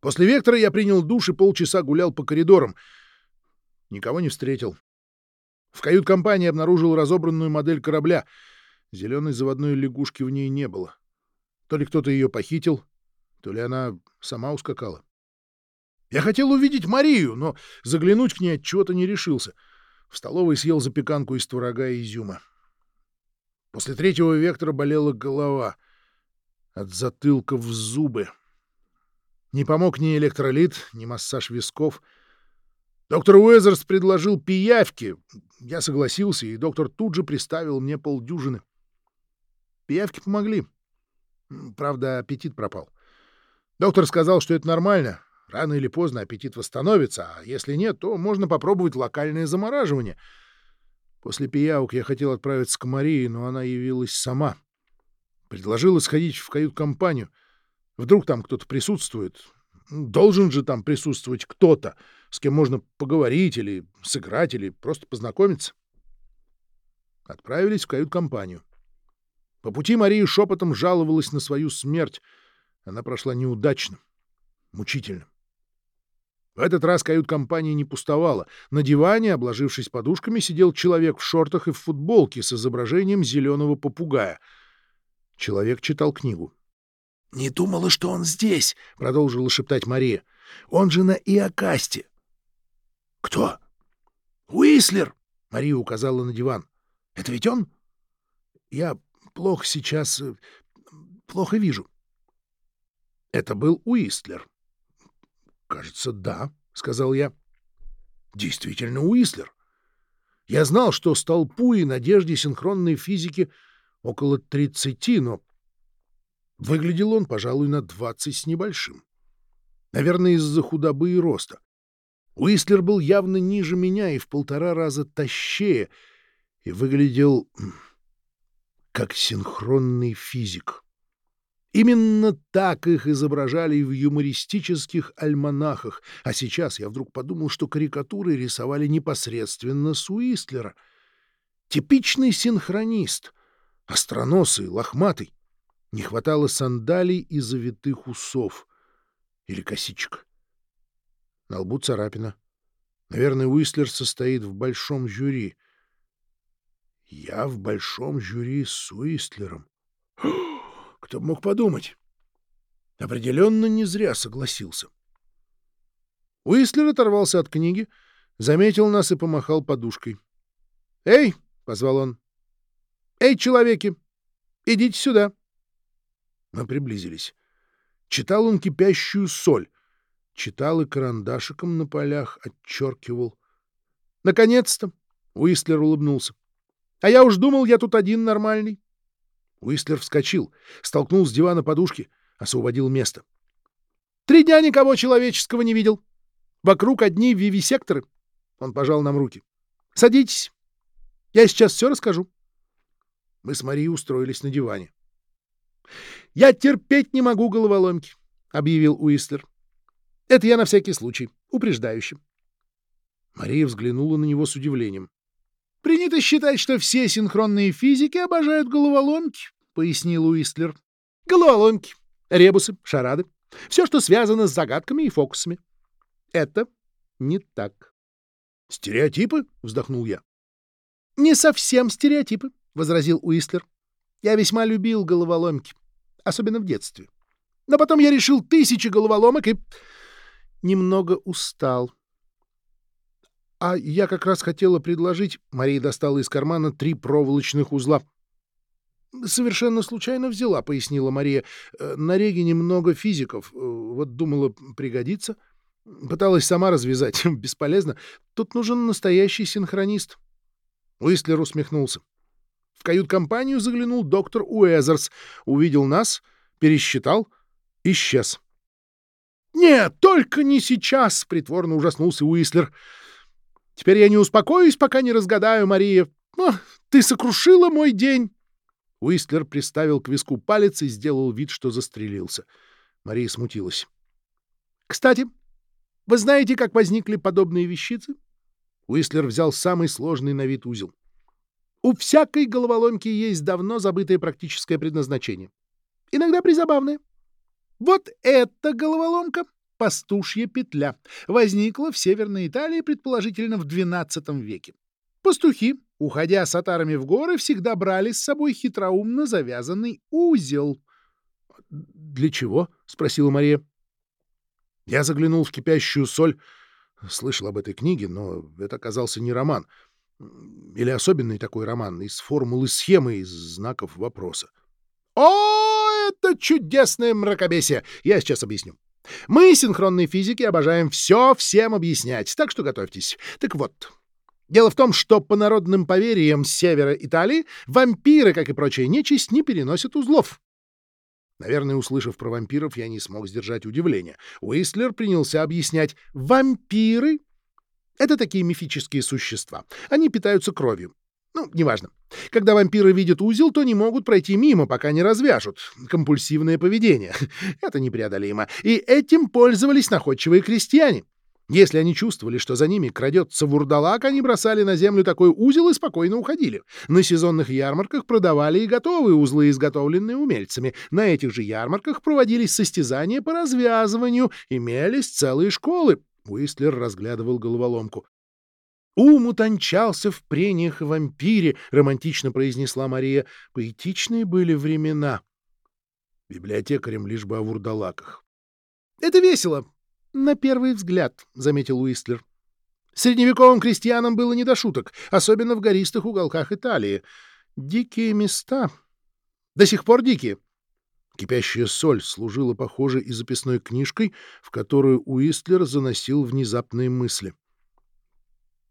После «Вектора» я принял душ и полчаса гулял по коридорам. Никого не встретил. В кают-компании обнаружил разобранную модель корабля. Зеленой заводной лягушки в ней не было. То ли кто-то ее похитил, то ли она сама ускакала. Я хотел увидеть Марию, но заглянуть к ней от чего-то не решился. В столовой съел запеканку из творога и изюма. После третьего вектора болела голова. От затылка в зубы. Не помог ни электролит, ни массаж висков. Доктор Уэзерс предложил пиявки. Я согласился, и доктор тут же приставил мне полдюжины. Пиявки помогли. Правда, аппетит пропал. Доктор сказал, что это нормально. Рано или поздно аппетит восстановится, а если нет, то можно попробовать локальное замораживание — После пиявок я хотел отправиться к Марии, но она явилась сама. Предложила сходить в кают-компанию. Вдруг там кто-то присутствует. Должен же там присутствовать кто-то, с кем можно поговорить или сыграть, или просто познакомиться. Отправились в кают-компанию. По пути Мария шепотом жаловалась на свою смерть. Она прошла неудачно, мучительно. В этот раз кают-компания не пустовала. На диване, обложившись подушками, сидел человек в шортах и в футболке с изображением зеленого попугая. Человек читал книгу. — Не думала, что он здесь, — продолжила шептать Мария. — Он же на Иокасте. — Кто? — Уислер, — Мария указала на диван. — Это ведь он? — Я плохо сейчас... Э, плохо вижу. Это был Уистлер. — Кажется, да, — сказал я. — Действительно, Уислер. Я знал, что столпу и надежде синхронной физики около тридцати, но выглядел он, пожалуй, на двадцать с небольшим. Наверное, из-за худобы и роста. Уислер был явно ниже меня и в полтора раза тащее, и выглядел как синхронный физик. Именно так их изображали в юмористических альманахах, а сейчас я вдруг подумал, что карикатуры рисовали непосредственно с Уистлера. Типичный синхронист, остроносый, лохматый. Не хватало сандалий и завитых усов. Или косичек. На лбу царапина. Наверное, Уистлер состоит в большом жюри. Я в большом жюри с Уистлером. <gasps> Кто мог подумать? Определенно не зря согласился. Уистлер оторвался от книги, заметил нас и помахал подушкой. «Эй!» — позвал он. «Эй, человеки! Идите сюда!» Мы приблизились. Читал он кипящую соль. Читал и карандашиком на полях отчеркивал. «Наконец-то!» — Уистлер улыбнулся. А я уж думал, я тут один нормальный. Уистлер вскочил, столкнул с дивана подушки, освободил место. Три дня никого человеческого не видел. Вокруг одни вивисекторы. Он пожал нам руки. Садитесь. Я сейчас все расскажу. Мы с Марией устроились на диване. «Я терпеть не могу головоломки», — объявил Уистлер. «Это я на всякий случай, упреждающим». Мария взглянула на него с удивлением. «Принято считать, что все синхронные физики обожают головоломки», — пояснил Уистлер. «Головоломки, ребусы, шарады, все, что связано с загадками и фокусами. Это не так». «Стереотипы?» — вздохнул я. «Не совсем стереотипы», — возразил Уистлер. «Я весьма любил головоломки, особенно в детстве. Но потом я решил тысячи головоломок и немного устал. А я как раз хотела предложить... Мария достала из кармана три проволочных узла. «Совершенно случайно взяла», — пояснила Мария. «Э, «На реге немного физиков. Э, вот думала, пригодится. Пыталась сама развязать. <laughs> Бесполезно. Тут нужен настоящий синхронист». Уистлер усмехнулся. В кают-компанию заглянул доктор Уэзерс, увидел нас, пересчитал, исчез. «Нет, только не сейчас!» — притворно ужаснулся Уистлер. Теперь я не успокоюсь, пока не разгадаю, Мария. О, ты сокрушила мой день!» Уистлер приставил к виску палец и сделал вид, что застрелился. Мария смутилась. «Кстати, вы знаете, как возникли подобные вещицы?» Уистлер взял самый сложный на вид узел. «У всякой головоломки есть давно забытое практическое предназначение. Иногда призабавное. Вот эта головоломка пастушья петля возникла в Северной Италии, предположительно, в XII веке. Пастухи, уходя с отарами в горы, всегда брали с собой хитроумно завязанный узел. — Для чего? — спросила Мария. Я заглянул в кипящую соль. Слышал об этой книге, но это оказался не роман. Или особенный такой роман, из формул и схемы, из знаков вопроса. — О, это чудесное мракобесие! Я сейчас объясню. Мы, синхронные физики, обожаем все всем объяснять, так что готовьтесь. Так вот, дело в том, что по народным поверьям севера Италии вампиры, как и прочая нечисть, не переносят узлов. Наверное, услышав про вампиров, я не смог сдержать удивление. Уистлер принялся объяснять. Вампиры — это такие мифические существа. Они питаются кровью. Ну, неважно. Когда вампиры видят узел, то не могут пройти мимо, пока не развяжут. Компульсивное поведение. <laughs> Это непреодолимо. И этим пользовались находчивые крестьяне. Если они чувствовали, что за ними крадется вурдалак, они бросали на землю такой узел и спокойно уходили. На сезонных ярмарках продавали и готовые узлы, изготовленные умельцами. На этих же ярмарках проводились состязания по развязыванию, имелись целые школы. Уистлер разглядывал головоломку. «Ум утончался в прениях о вампире», — романтично произнесла Мария. «Поэтичные были времена». Библиотекарям лишь бы о вурдалаках. «Это весело, на первый взгляд», — заметил Уистлер. «Средневековым крестьянам было не до шуток, особенно в гористых уголках Италии. Дикие места. До сих пор дикие». Кипящая соль служила, похоже, и записной книжкой, в которую Уистлер заносил внезапные мысли. —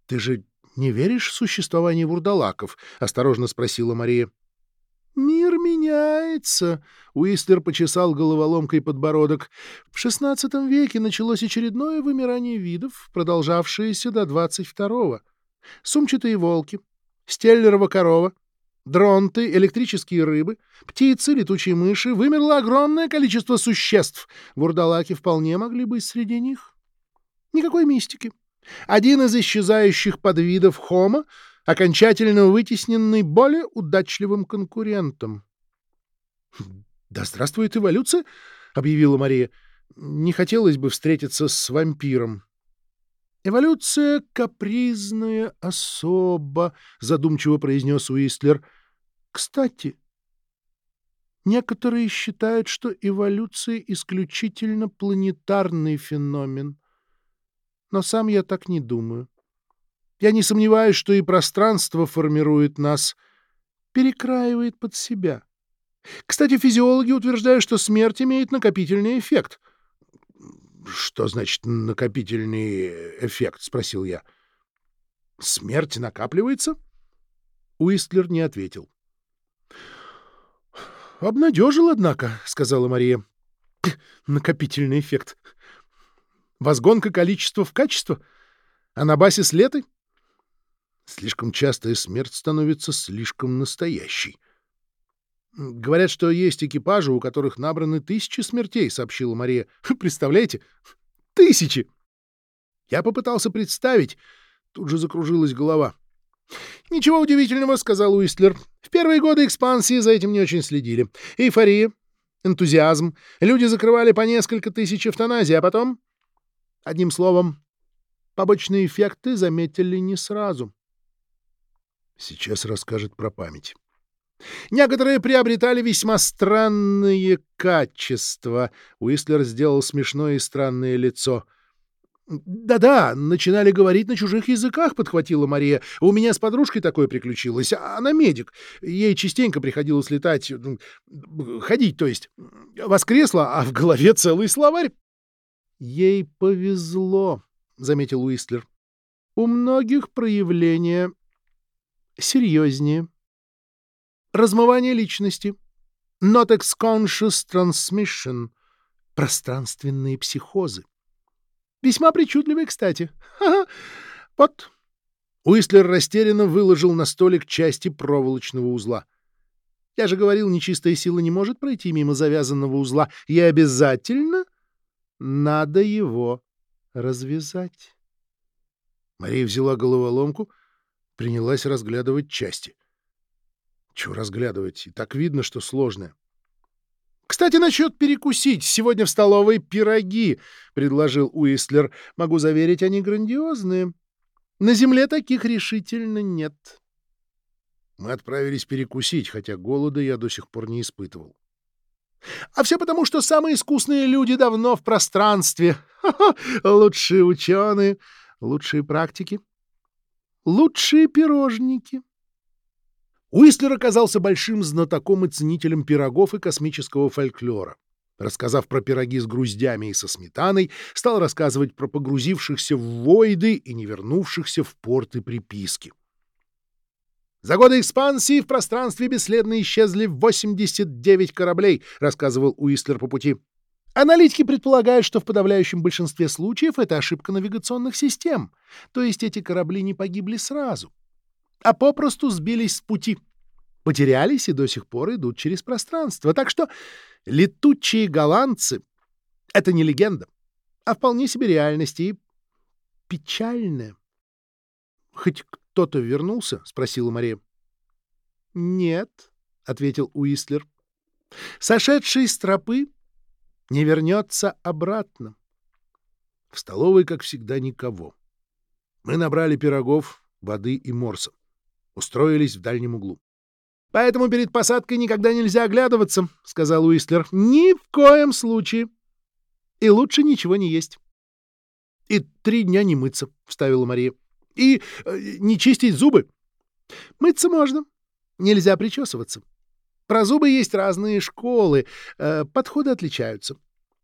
ты же не веришь в существование вурдалаков? — осторожно спросила Мария. — Мир меняется, — Уистлер почесал головоломкой подбородок. В шестнадцатом веке началось очередное вымирание видов, продолжавшееся до двадцать второго. Сумчатые волки, стеллерова корова, дронты, электрические рыбы, птицы, летучие мыши. Вымерло огромное количество существ. Вурдалаки вполне могли быть среди них. Никакой мистики. Один из исчезающих подвидов Хома, окончательно вытесненный более удачливым конкурентом. — Да здравствует эволюция! — объявила Мария. — Не хотелось бы встретиться с вампиром. — Эволюция — капризная особа, — задумчиво произнес Уистлер. — Кстати, некоторые считают, что эволюция исключительно планетарный феномен — но сам я так не думаю. Я не сомневаюсь, что и пространство формирует нас, перекраивает под себя. Кстати, физиологи утверждают, что смерть имеет накопительный эффект. — Что значит накопительный эффект? — спросил я. — Смерть накапливается? Уистлер не ответил. «Обнадежил, однако», — сказала Мария. «Накопительный эффект. Возгонка количества в качество, а на басе с летой? Слишком частая смерть становится слишком настоящей. «Говорят, что есть экипажи, у которых набраны тысячи смертей», — сообщила Мария. <laughs> «Представляете? Тысячи!» Я попытался представить. Тут же закружилась голова. «Ничего удивительного», — сказал Уистлер. «В первые годы экспансии за этим не очень следили. Эйфория, энтузиазм. Люди закрывали по несколько тысяч эвтаназий, а потом... Одним словом, побочные эффекты заметили не сразу». Сейчас расскажет про память. Некоторые приобретали весьма странные качества. Уистлер сделал смешное и странное лицо. «Да-да, начинали говорить на чужих языках», — подхватила Мария. «У меня с подружкой такое приключилось. Она медик. Ей частенько приходилось летать... Ходить, то есть. Воскресла, а в голове целый словарь». «Ей повезло», — заметил Уистлер. «У многих проявления серьезнее» размывание личности, not conscious transmission, пространственные психозы. Весьма причудливые, кстати. Ха-ха. Вот. Уистлер растерянно выложил на столик части проволочного узла. Я же говорил, нечистая сила не может пройти мимо завязанного узла, и обязательно надо его развязать. Мария взяла головоломку, принялась разглядывать части — чего разглядывать? И так видно, что сложное. «Кстати, насчет перекусить. Сегодня в столовой пироги», — предложил Уистлер. «Могу заверить, они грандиозные. На земле таких решительно нет». Мы отправились перекусить, хотя голода я до сих пор не испытывал. А все потому, что самые искусные люди давно в пространстве. Лучшие ученые, лучшие практики, лучшие пирожники. Уистлер оказался большим знатоком и ценителем пирогов и космического фольклора. Рассказав про пироги с груздями и со сметаной, стал рассказывать про погрузившихся в войды и не вернувшихся в порты приписки. «За годы экспансии в пространстве бесследно исчезли 89 кораблей», — рассказывал Уистлер по пути. Аналитики предполагают, что в подавляющем большинстве случаев это ошибка навигационных систем, то есть эти корабли не погибли сразу а попросту сбились с пути. Потерялись и до сих пор идут через пространство. Так что летучие голландцы — это не легенда, а вполне себе реальность и печальная. — Хоть кто-то вернулся? — спросила Мария. — Нет, — ответил Уистлер. — Сошедший с тропы не вернется обратно. В столовой, как всегда, никого. Мы набрали пирогов, воды и морса устроились в дальнем углу. «Поэтому перед посадкой никогда нельзя оглядываться», — сказал Уистлер. «Ни в коем случае. И лучше ничего не есть». «И три дня не мыться», — вставила Мария. «И э, не чистить зубы». «Мыться можно. Нельзя причесываться. Про зубы есть разные школы, э, подходы отличаются.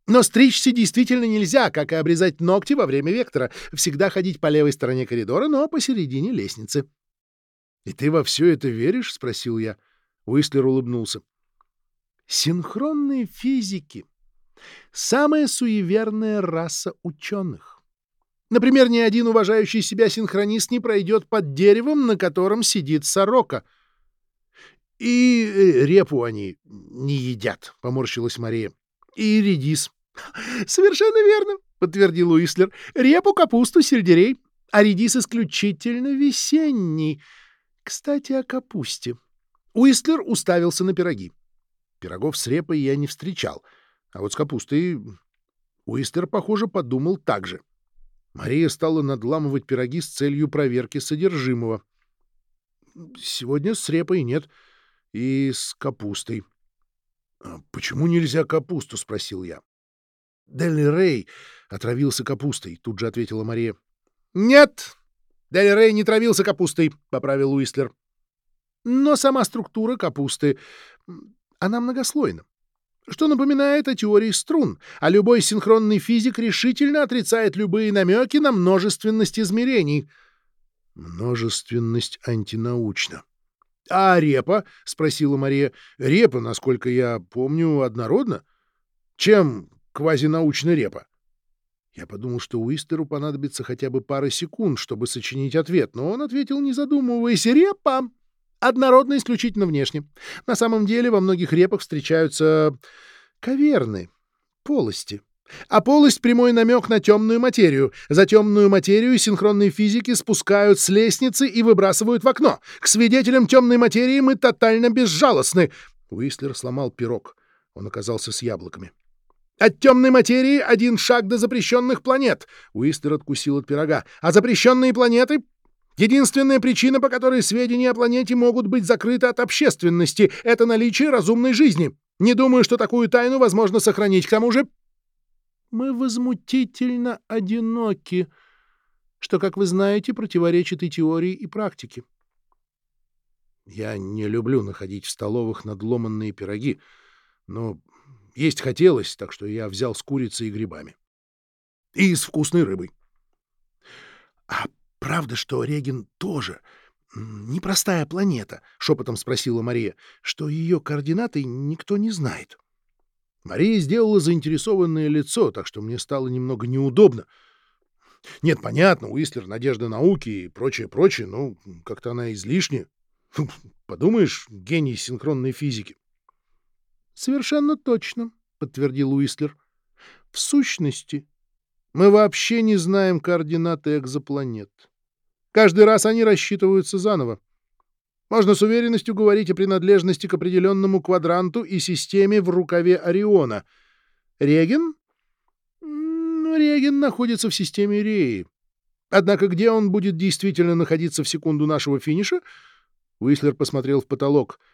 Но стричься действительно нельзя, как и обрезать ногти во время вектора. Всегда ходить по левой стороне коридора, но посередине лестницы». — И ты во все это веришь? — спросил я. Уистлер улыбнулся. — Синхронные физики — самая суеверная раса ученых. Например, ни один уважающий себя синхронист не пройдет под деревом, на котором сидит сорока. — И э, репу они не едят, — поморщилась Мария. — И редис. — Совершенно верно, — подтвердил Уистлер. — Репу, капусту, сельдерей, а редис исключительно весенний — кстати, о капусте. Уистлер уставился на пироги. Пирогов с репой я не встречал, а вот с капустой Уистлер, похоже, подумал так же. Мария стала надламывать пироги с целью проверки содержимого. Сегодня с репой нет, и с капустой. «А — Почему нельзя капусту? — спросил я. — Дель Рей отравился капустой, — тут же ответила Мария. — Нет, Дель Рей не травился капустой, — поправил Уистлер. Но сама структура капусты, она многослойна. Что напоминает о теории струн, а любой синхронный физик решительно отрицает любые намеки на множественность измерений. Множественность антинаучна. — А репа? — спросила Мария. — Репа, насколько я помню, однородна. Чем квазинаучная репа? Я подумал, что Уистеру понадобится хотя бы пара секунд, чтобы сочинить ответ, но он ответил, не задумываясь, «Репа! Однородно исключительно внешне. На самом деле во многих репах встречаются каверны, полости. А полость — прямой намек на темную материю. За темную материю синхронные физики спускают с лестницы и выбрасывают в окно. К свидетелям темной материи мы тотально безжалостны. Уистлер сломал пирог. Он оказался с яблоками. От темной материи один шаг до запрещенных планет. Уистер откусил от пирога. А запрещенные планеты Единственная причина, по которой сведения о планете могут быть закрыты от общественности, это наличие разумной жизни. Не думаю, что такую тайну возможно сохранить. К тому же мы возмутительно одиноки, что, как вы знаете, противоречит и теории, и практике. Я не люблю находить в столовых надломанные пироги, но есть хотелось, так что я взял с курицей и грибами. И с вкусной рыбой. — А правда, что Реген тоже непростая планета? — шепотом спросила Мария. — Что ее координаты никто не знает. Мария сделала заинтересованное лицо, так что мне стало немного неудобно. Нет, понятно, Уистлер — надежда науки и прочее-прочее, но как-то она излишняя. Подумаешь, гений синхронной физики. Совершенно точно, подтвердил Уистлер. В сущности, мы вообще не знаем координаты экзопланет. Каждый раз они рассчитываются заново. Можно с уверенностью говорить о принадлежности к определенному квадранту и системе в рукаве Ориона. Реген? Реген находится в системе Реи. Однако где он будет действительно находиться в секунду нашего финиша? Уислер посмотрел в потолок —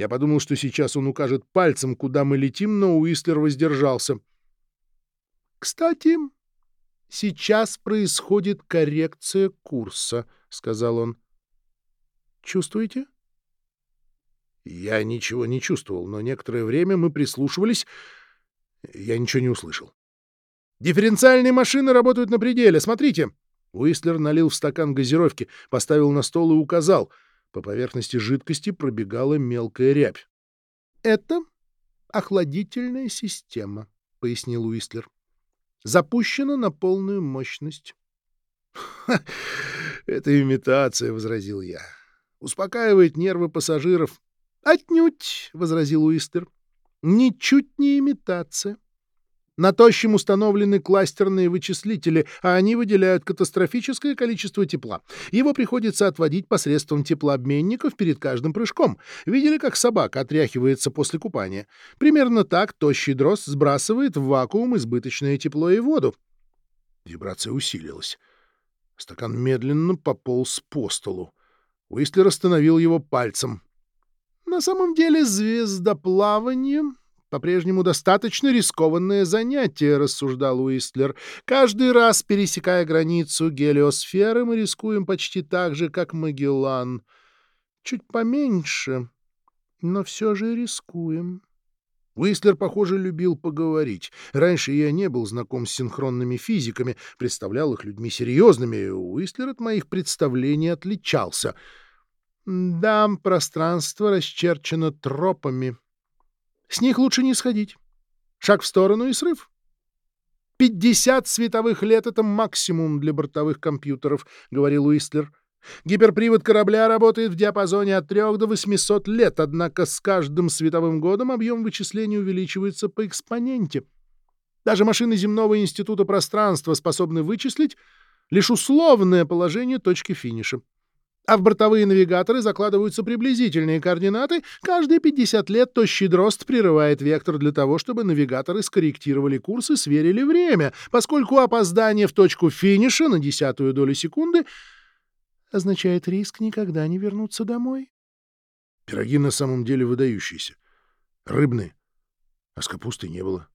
я подумал, что сейчас он укажет пальцем, куда мы летим, но Уистлер воздержался. «Кстати, сейчас происходит коррекция курса», — сказал он. «Чувствуете?» Я ничего не чувствовал, но некоторое время мы прислушивались. Я ничего не услышал. «Дифференциальные машины работают на пределе. Смотрите!» Уистлер налил в стакан газировки, поставил на стол и указал — по поверхности жидкости пробегала мелкая рябь. — Это охладительная система, — пояснил Уистлер. — Запущена на полную мощность. <laughs> — Это имитация, — возразил я. — Успокаивает нервы пассажиров. — Отнюдь, — возразил Уистлер. — Ничуть не имитация. На тощем установлены кластерные вычислители, а они выделяют катастрофическое количество тепла. Его приходится отводить посредством теплообменников перед каждым прыжком. Видели, как собака отряхивается после купания? Примерно так тощий дрозд сбрасывает в вакуум избыточное тепло и воду. Вибрация усилилась. Стакан медленно пополз по столу. Уистлер остановил его пальцем. На самом деле звездоплавание по-прежнему достаточно рискованное занятие, рассуждал Уистлер. Каждый раз, пересекая границу гелиосферы, мы рискуем почти так же, как Магеллан. Чуть поменьше, но все же рискуем. Уистлер, похоже, любил поговорить. Раньше я не был знаком с синхронными физиками, представлял их людьми серьезными. Уистлер от моих представлений отличался. Да, пространство расчерчено тропами, с них лучше не сходить. Шаг в сторону и срыв. 50 световых лет — это максимум для бортовых компьютеров, — говорил Уистлер. Гиперпривод корабля работает в диапазоне от 3 до 800 лет, однако с каждым световым годом объем вычислений увеличивается по экспоненте. Даже машины земного института пространства способны вычислить лишь условное положение точки финиша а в бортовые навигаторы закладываются приблизительные координаты. Каждые 50 лет тощий дрозд прерывает вектор для того, чтобы навигаторы скорректировали курс и сверили время, поскольку опоздание в точку финиша на десятую долю секунды означает риск никогда не вернуться домой. Пироги на самом деле выдающиеся. Рыбные. А с капустой не было.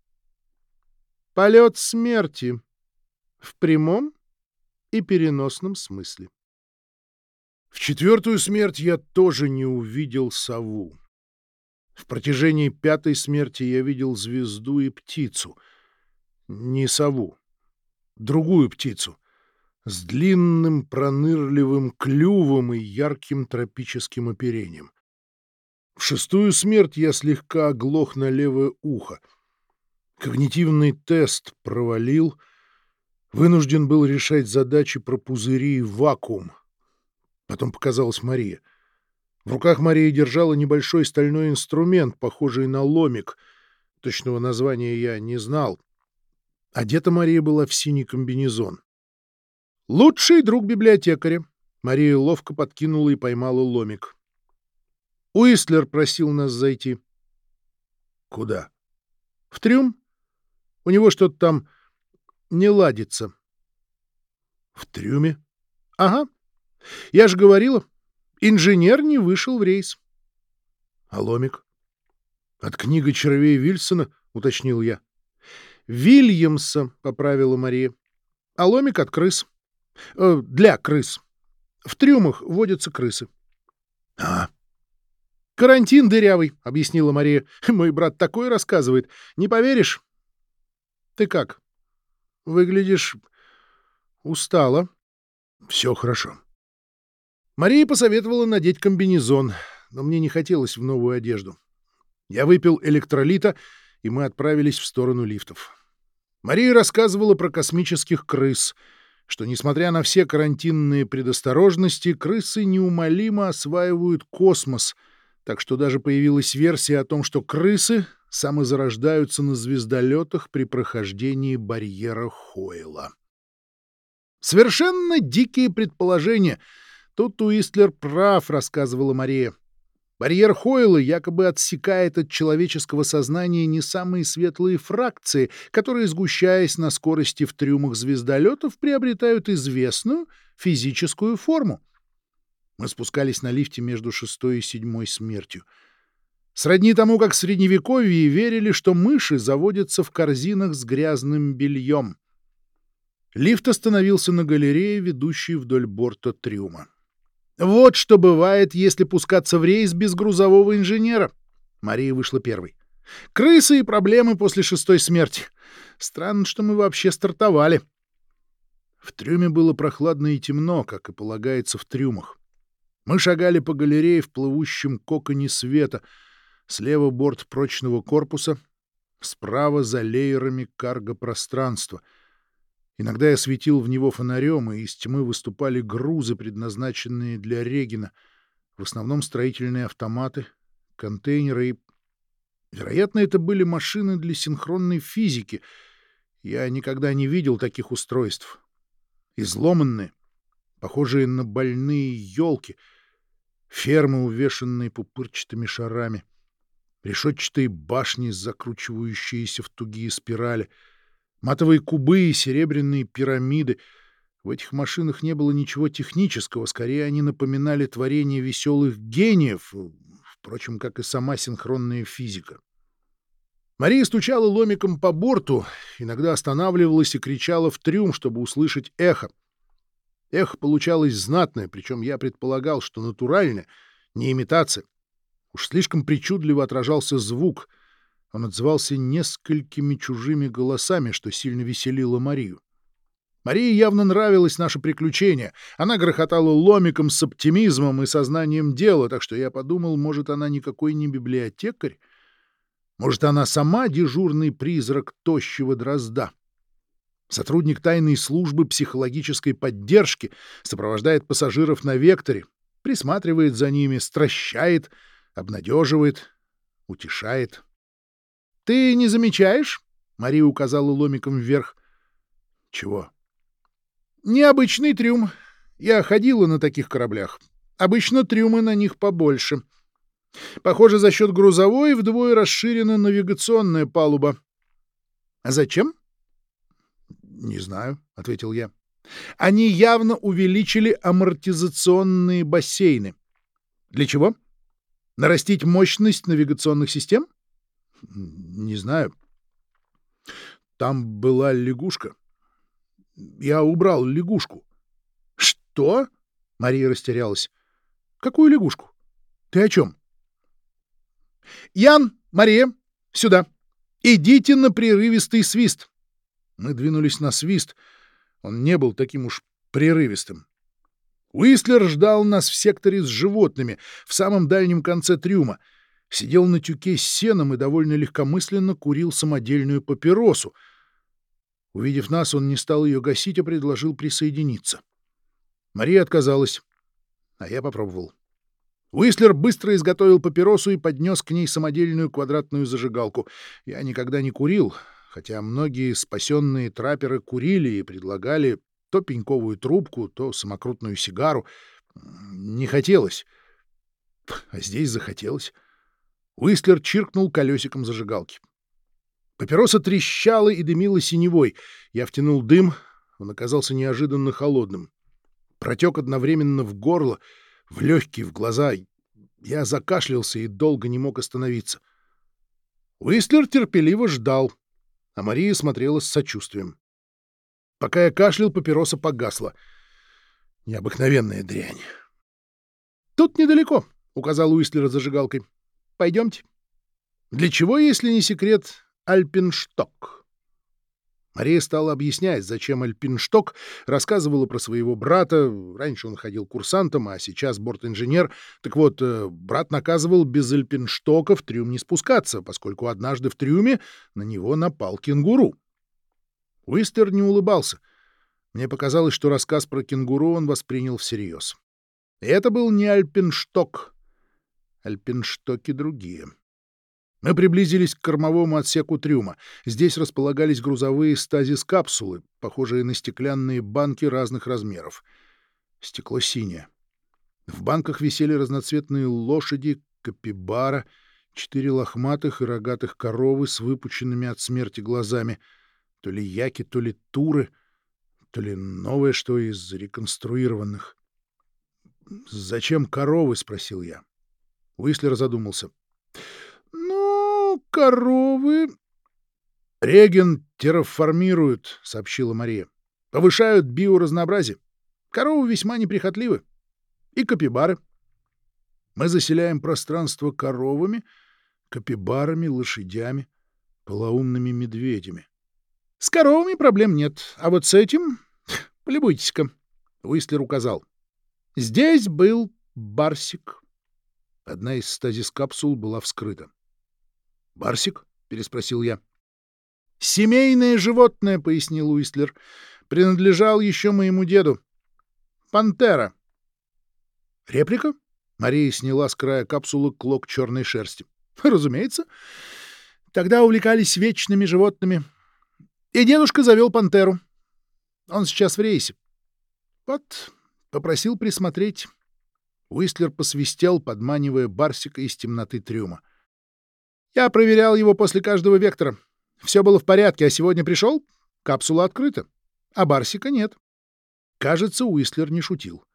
Полет смерти. В прямом и переносном смысле. В четвертую смерть я тоже не увидел сову. В протяжении пятой смерти я видел звезду и птицу. Не сову. Другую птицу. с длинным пронырливым клювом и ярким тропическим оперением. В шестую смерть я слегка оглох на левое ухо. Когнитивный тест провалил, вынужден был решать задачи про пузыри и вакуум. Потом показалась Мария. В руках Мария держала небольшой стальной инструмент, похожий на ломик. Точного названия я не знал. Одета Мария была в синий комбинезон. «Лучший друг библиотекаря!» Мария ловко подкинула и поймала ломик. Уистлер просил нас зайти. Куда? В трюм. У него что-то там не ладится. В трюме? Ага. Я же говорила, инженер не вышел в рейс. А ломик? От книги червей Вильсона, уточнил я. Вильямса, поправила Мария. А ломик от крыс. Э, для крыс. В трюмах водятся крысы. А, «Карантин дырявый», — объяснила Мария. <laughs> «Мой брат такой рассказывает. Не поверишь?» «Ты как? Выглядишь устала». «Все хорошо». Мария посоветовала надеть комбинезон, но мне не хотелось в новую одежду. Я выпил электролита, и мы отправились в сторону лифтов. Мария рассказывала про космических крыс, что, несмотря на все карантинные предосторожности, крысы неумолимо осваивают космос — так что даже появилась версия о том, что крысы самозарождаются на звездолетах при прохождении барьера Хойла. Совершенно дикие предположения. Тут Уистлер прав, рассказывала Мария. Барьер Хойла якобы отсекает от человеческого сознания не самые светлые фракции, которые, сгущаясь на скорости в трюмах звездолетов, приобретают известную физическую форму. Мы спускались на лифте между шестой и седьмой смертью. Сродни тому, как в Средневековье верили, что мыши заводятся в корзинах с грязным бельем. Лифт остановился на галерее, ведущей вдоль борта трюма. «Вот что бывает, если пускаться в рейс без грузового инженера!» Мария вышла первой. «Крысы и проблемы после шестой смерти. Странно, что мы вообще стартовали». В трюме было прохладно и темно, как и полагается в трюмах. Мы шагали по галерее в плывущем коконе света. Слева борт прочного корпуса, справа за леерами карго-пространства. Иногда я светил в него фонарем, и из тьмы выступали грузы, предназначенные для Регина. В основном строительные автоматы, контейнеры и... Вероятно, это были машины для синхронной физики. Я никогда не видел таких устройств. Изломанные, похожие на больные елки — фермы, увешанные пупырчатыми шарами, решетчатые башни, закручивающиеся в тугие спирали, матовые кубы и серебряные пирамиды. В этих машинах не было ничего технического, скорее они напоминали творение веселых гениев, впрочем, как и сама синхронная физика. Мария стучала ломиком по борту, иногда останавливалась и кричала в трюм, чтобы услышать эхо. Эхо получалось знатное, причем я предполагал, что натуральное, не имитация. Уж слишком причудливо отражался звук. Он отзывался несколькими чужими голосами, что сильно веселило Марию. Марии явно нравилось наше приключение. Она грохотала ломиком с оптимизмом и сознанием дела, так что я подумал, может, она никакой не библиотекарь? Может, она сама дежурный призрак тощего дрозда? Сотрудник тайной службы психологической поддержки сопровождает пассажиров на векторе, присматривает за ними, стращает, обнадеживает, утешает. — Ты не замечаешь? — Мария указала ломиком вверх. — Чего? — Необычный трюм. Я ходила на таких кораблях. Обычно трюмы на них побольше. Похоже, за счет грузовой вдвое расширена навигационная палуба. — А зачем? — «Не знаю», — ответил я. «Они явно увеличили амортизационные бассейны. Для чего? Нарастить мощность навигационных систем? Не знаю. Там была лягушка. Я убрал лягушку. Что? Мария растерялась. Какую лягушку? Ты о чем? Ян, Мария, сюда. Идите на прерывистый свист. Мы двинулись на свист. Он не был таким уж прерывистым. Уистлер ждал нас в секторе с животными, в самом дальнем конце трюма. Сидел на тюке с сеном и довольно легкомысленно курил самодельную папиросу. Увидев нас, он не стал ее гасить, а предложил присоединиться. Мария отказалась, а я попробовал. Уистлер быстро изготовил папиросу и поднес к ней самодельную квадратную зажигалку. Я никогда не курил, хотя многие спасенные трапперы курили и предлагали то пеньковую трубку, то самокрутную сигару. Не хотелось. А здесь захотелось. Уистлер чиркнул колесиком зажигалки. Папироса трещала и дымила синевой. Я втянул дым, он оказался неожиданно холодным. Протек одновременно в горло — в легкие, в глаза. Я закашлялся и долго не мог остановиться. Уистлер терпеливо ждал, а Мария смотрела с сочувствием. Пока я кашлял, папироса погасла. Необыкновенная дрянь. «Тут недалеко», — указал Уистлер зажигалкой. «Пойдемте». «Для чего, если не секрет, Альпиншток?» Мария стала объяснять, зачем Альпиншток, рассказывала про своего брата. Раньше он ходил курсантом, а сейчас борт-инженер. Так вот, э, брат наказывал без Альпинштока в трюм не спускаться, поскольку однажды в трюме на него напал кенгуру. Уистер не улыбался. Мне показалось, что рассказ про кенгуру он воспринял всерьез. И это был не Альпиншток. Альпинштоки другие. Мы приблизились к кормовому отсеку трюма. Здесь располагались грузовые стазис-капсулы, похожие на стеклянные банки разных размеров. Стекло синее. В банках висели разноцветные лошади, капибара, четыре лохматых и рогатых коровы с выпученными от смерти глазами. То ли яки, то ли туры, то ли новое что из реконструированных. «Зачем коровы?» — спросил я. Уислер задумался коровы...» «Реген терраформируют», — сообщила Мария. «Повышают биоразнообразие. Коровы весьма неприхотливы. И капибары. Мы заселяем пространство коровами, капибарами, лошадями, полоумными медведями. С коровами проблем нет, а вот с этим... Полюбуйтесь-ка», — Уистлер указал. «Здесь был барсик». Одна из стазис-капсул была вскрыта. «Барсик?» — переспросил я. «Семейное животное», — пояснил Уистлер. «Принадлежал еще моему деду. Пантера». «Реплика?» — Мария сняла с края капсулы клок черной шерсти. «Разумеется. Тогда увлекались вечными животными. И дедушка завел пантеру. Он сейчас в рейсе. Вот, попросил присмотреть». Уистлер посвистел, подманивая Барсика из темноты трюма. — я проверял его после каждого вектора. Все было в порядке, а сегодня пришел, капсула открыта, а Барсика нет. Кажется, Уистлер не шутил.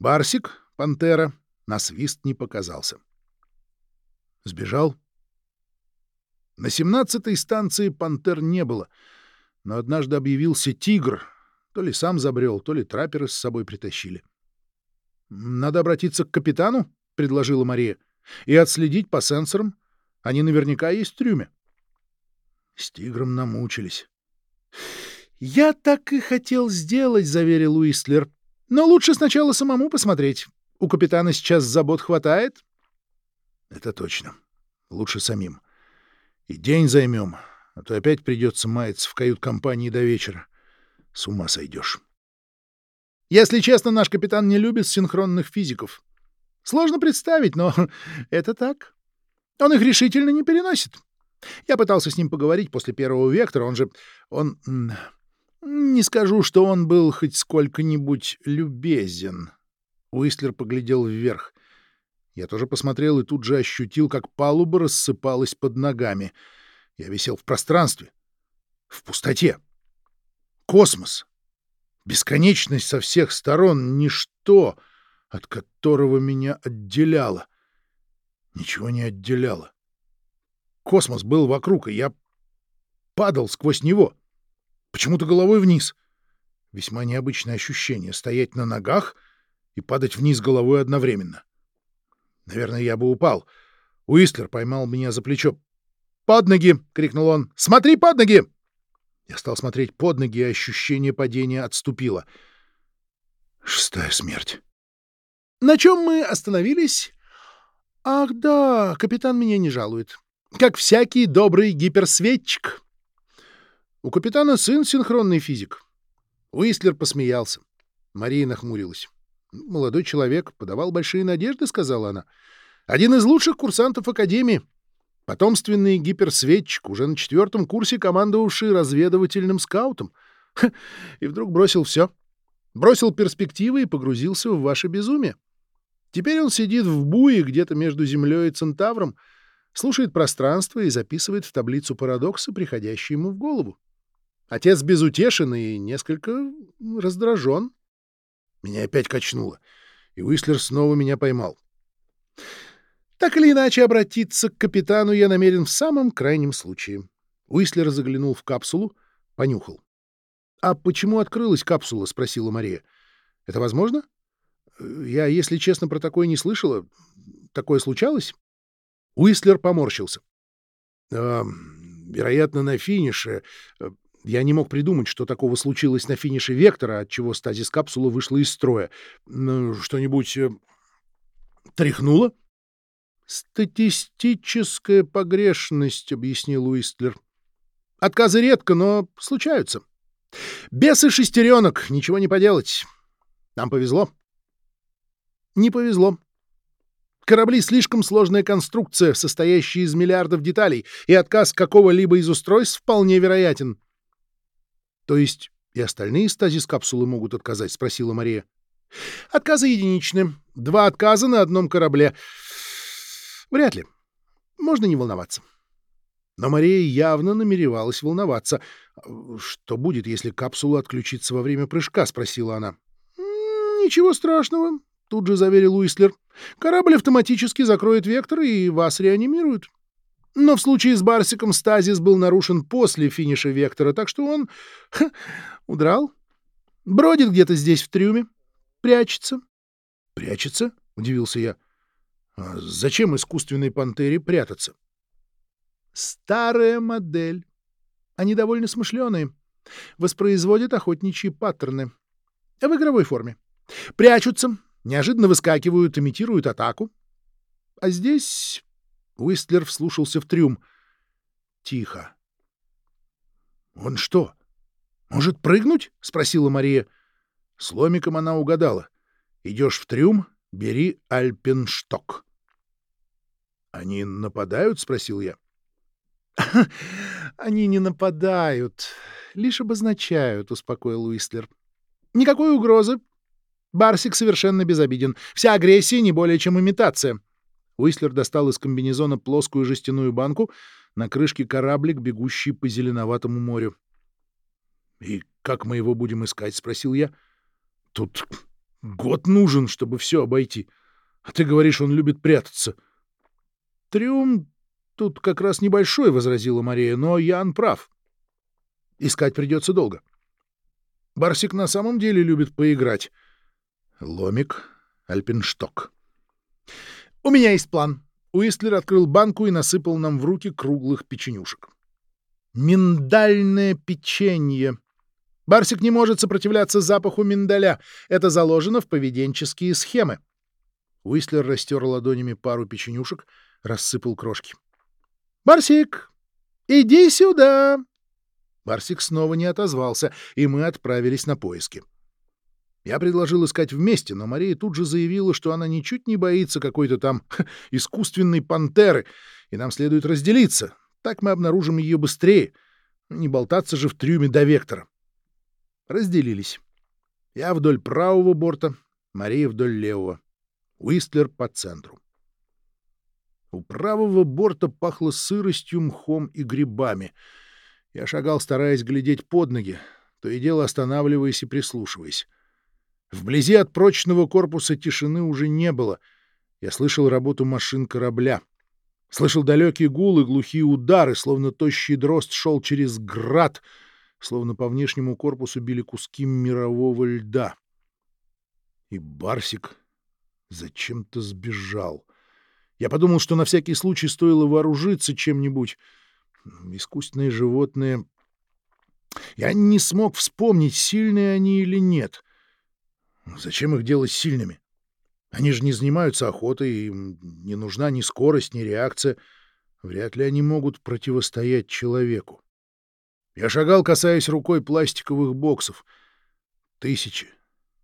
Барсик, пантера, на свист не показался. Сбежал. На семнадцатой станции пантер не было, но однажды объявился тигр. То ли сам забрел, то ли трапперы с собой притащили. — Надо обратиться к капитану, — предложила Мария, — и отследить по сенсорам, они наверняка есть в трюме. С тигром намучились. «Я так и хотел сделать», — заверил Уистлер. «Но лучше сначала самому посмотреть. У капитана сейчас забот хватает». «Это точно. Лучше самим. И день займем, а то опять придется маяться в кают-компании до вечера. С ума сойдешь». «Если честно, наш капитан не любит синхронных физиков. Сложно представить, но <laughs> это так». Он их решительно не переносит. Я пытался с ним поговорить после первого вектора, он же... Он... Не скажу, что он был хоть сколько-нибудь любезен. Уистлер поглядел вверх. Я тоже посмотрел и тут же ощутил, как палуба рассыпалась под ногами. Я висел в пространстве, в пустоте. Космос. Бесконечность со всех сторон, ничто, от которого меня отделяло. Ничего не отделяло. Космос был вокруг, и я падал сквозь него. Почему-то головой вниз. Весьма необычное ощущение — стоять на ногах и падать вниз головой одновременно. Наверное, я бы упал. Уистлер поймал меня за плечо. «Под ноги!» — крикнул он. «Смотри под ноги!» Я стал смотреть под ноги, и ощущение падения отступило. Шестая смерть. На чем мы остановились? Ах да, капитан меня не жалует. Как всякий добрый гиперсветчик. У капитана сын синхронный физик. Уистлер посмеялся. Мария нахмурилась. «Молодой человек подавал большие надежды», — сказала она. «Один из лучших курсантов Академии. Потомственный гиперсветчик, уже на четвертом курсе командовавший разведывательным скаутом. И вдруг бросил все. Бросил перспективы и погрузился в ваше безумие. Теперь он сидит в буе где-то между Землей и Центавром, слушает пространство и записывает в таблицу парадоксы, приходящие ему в голову. Отец безутешен и несколько раздражен. Меня опять качнуло, и Уислер снова меня поймал. Так или иначе, обратиться к капитану я намерен в самом крайнем случае. Уислер заглянул в капсулу, понюхал. — А почему открылась капсула? — спросила Мария. — Это возможно? Я, если честно, про такое не слышала. Такое случалось? Уислер поморщился. «Э, — Вероятно, на финише. Я не мог придумать, что такого случилось на финише Вектора, от чего стазис капсулы вышла из строя. Ну, что-нибудь э, тряхнуло? Статистическая погрешность, объяснил Уистлер. Отказы редко, но случаются. Бесы шестеренок, ничего не поделать. Нам повезло. Не повезло. Корабли — слишком сложная конструкция, состоящая из миллиардов деталей, и отказ какого-либо из устройств вполне вероятен. — То есть и остальные стазис-капсулы могут отказать? — спросила Мария. — Отказы единичны. Два отказа на одном корабле. Вряд ли. Можно не волноваться. Но Мария явно намеревалась волноваться. — Что будет, если капсула отключится во время прыжка? — спросила она. — Ничего страшного, — тут же заверил Уистлер. — Корабль автоматически закроет вектор и вас реанимируют. Но в случае с Барсиком стазис был нарушен после финиша Вектора, так что он ха, удрал. Бродит где-то здесь в трюме. Прячется. — Прячется? — удивился я. А зачем искусственной пантере прятаться? — Старая модель. Они довольно смышленые. Воспроизводят охотничьи паттерны. В игровой форме. Прячутся, неожиданно выскакивают, имитируют атаку. А здесь Уистлер вслушался в трюм. Тихо. «Он что, может прыгнуть?» — спросила Мария. С ломиком она угадала. «Идешь в трюм, бери альпеншток». «Они нападают?» — спросил я. <laughs> «Они не нападают, лишь обозначают», — успокоил Уистлер. «Никакой угрозы. Барсик совершенно безобиден. Вся агрессия не более чем имитация». Уислер достал из комбинезона плоскую жестяную банку, на крышке кораблик, бегущий по зеленоватому морю. — И как мы его будем искать? — спросил я. — Тут год нужен, чтобы все обойти. А ты говоришь, он любит прятаться. — Трюм тут как раз небольшой, — возразила Мария, — но Ян прав. Искать придется долго. Барсик на самом деле любит поиграть. Ломик, альпиншток. «У меня есть план». Уистлер открыл банку и насыпал нам в руки круглых печенюшек. «Миндальное печенье». Барсик не может сопротивляться запаху миндаля. Это заложено в поведенческие схемы. Уистлер растер ладонями пару печенюшек, рассыпал крошки. «Барсик, иди сюда!» Барсик снова не отозвался, и мы отправились на поиски. Я предложил искать вместе, но Мария тут же заявила, что она ничуть не боится какой-то там <laughs> искусственной пантеры, и нам следует разделиться. Так мы обнаружим ее быстрее. Не болтаться же в трюме до вектора. Разделились. Я вдоль правого борта, Мария вдоль левого. Уистлер по центру. У правого борта пахло сыростью, мхом и грибами. Я шагал, стараясь глядеть под ноги, то и дело останавливаясь и прислушиваясь. Вблизи от прочного корпуса тишины уже не было. Я слышал работу машин корабля. Слышал далекие гулы, глухие удары, словно тощий дрозд шел через град, словно по внешнему корпусу били куски мирового льда. И Барсик зачем-то сбежал. Я подумал, что на всякий случай стоило вооружиться чем-нибудь. Искусственные животные... Я не смог вспомнить, сильные они или нет. Зачем их делать сильными? Они же не занимаются охотой, им не нужна ни скорость, ни реакция. Вряд ли они могут противостоять человеку. Я шагал, касаясь рукой пластиковых боксов. Тысячи,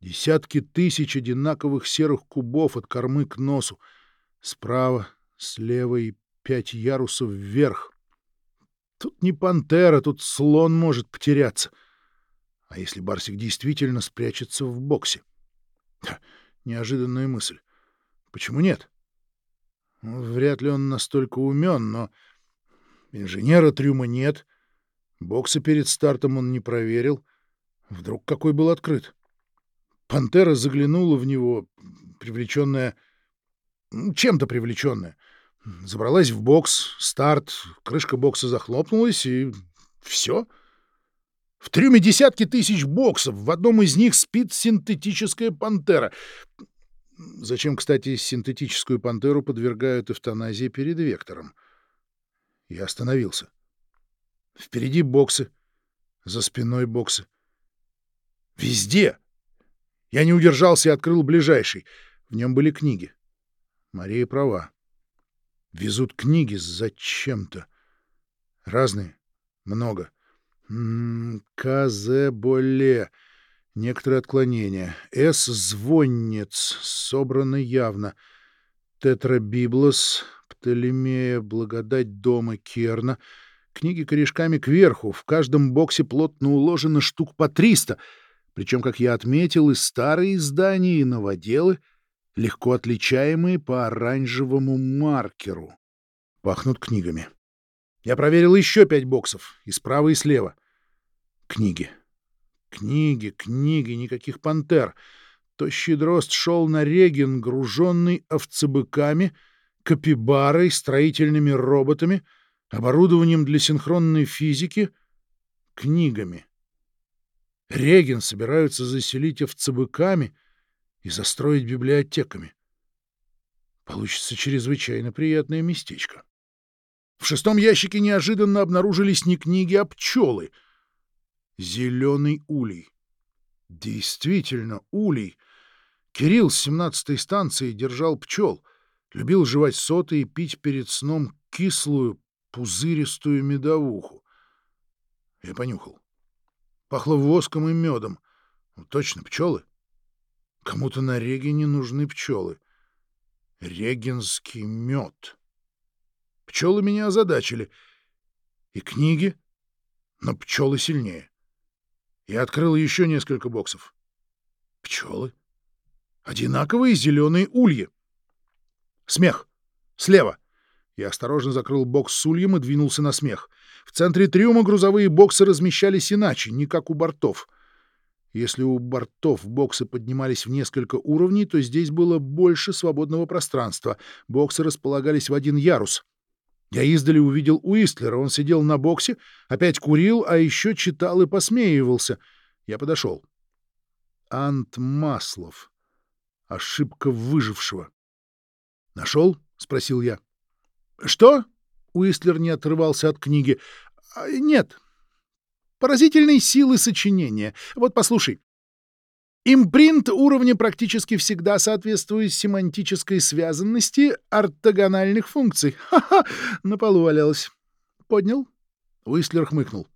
десятки тысяч одинаковых серых кубов от кормы к носу. Справа, слева и пять ярусов вверх. Тут не пантера, тут слон может потеряться. А если Барсик действительно спрячется в боксе? Неожиданная мысль. Почему нет? Вряд ли он настолько умен, но инженера трюма нет. Боксы перед стартом он не проверил. Вдруг какой был открыт? Пантера заглянула в него, привлеченная... Чем-то привлеченная. Забралась в бокс, старт, крышка бокса захлопнулась, и все. В трюме десятки тысяч боксов, в одном из них спит синтетическая пантера. Зачем, кстати, синтетическую пантеру подвергают эвтаназии перед вектором? Я остановился. Впереди боксы, за спиной боксы. Везде! Я не удержался и открыл ближайший. В нем были книги. Мария права. Везут книги зачем-то. Разные. Много. Казеболе. Некоторые отклонения. С. Звоннец. Собрано явно. Тетрабиблос. Птолемея. Благодать дома. Керна. Книги корешками кверху. В каждом боксе плотно уложено штук по триста. Причем, как я отметил, и старые издания, и новоделы — легко отличаемые по оранжевому маркеру. Пахнут книгами. Я проверил еще пять боксов, и справа, и слева. Книги. Книги, книги, никаких пантер. Тощий дрозд шел на реген, груженный овцебыками, капибарой, строительными роботами, оборудованием для синхронной физики, книгами. Реген собираются заселить овцебыками — и застроить библиотеками. Получится чрезвычайно приятное местечко. В шестом ящике неожиданно обнаружились не книги, а пчелы. Зеленый улей. Действительно, улей. Кирилл с семнадцатой станции держал пчел, любил жевать соты и пить перед сном кислую, пузыристую медовуху. Я понюхал. Пахло воском и медом. Ну, точно, пчелы. Кому-то на Регине нужны пчелы. Регинский мед. Пчелы меня озадачили. И книги, но пчелы сильнее. Я открыл еще несколько боксов. Пчелы. Одинаковые зеленые ульи. Смех. Слева. Я осторожно закрыл бокс с ульем и двинулся на смех. В центре трюма грузовые боксы размещались иначе, не как у бортов — если у бортов боксы поднимались в несколько уровней, то здесь было больше свободного пространства. Боксы располагались в один ярус. Я издали увидел Уистлера. Он сидел на боксе, опять курил, а еще читал и посмеивался. Я подошел. Ант Маслов. Ошибка выжившего. «Нашел?» — спросил я. «Что?» — Уистлер не отрывался от книги. «А, «Нет, Поразительной силы сочинения. Вот послушай. Импринт уровня практически всегда соответствует семантической связанности ортогональных функций. Ха-ха! На полу валялась. Поднял? Уистлер хмыкнул.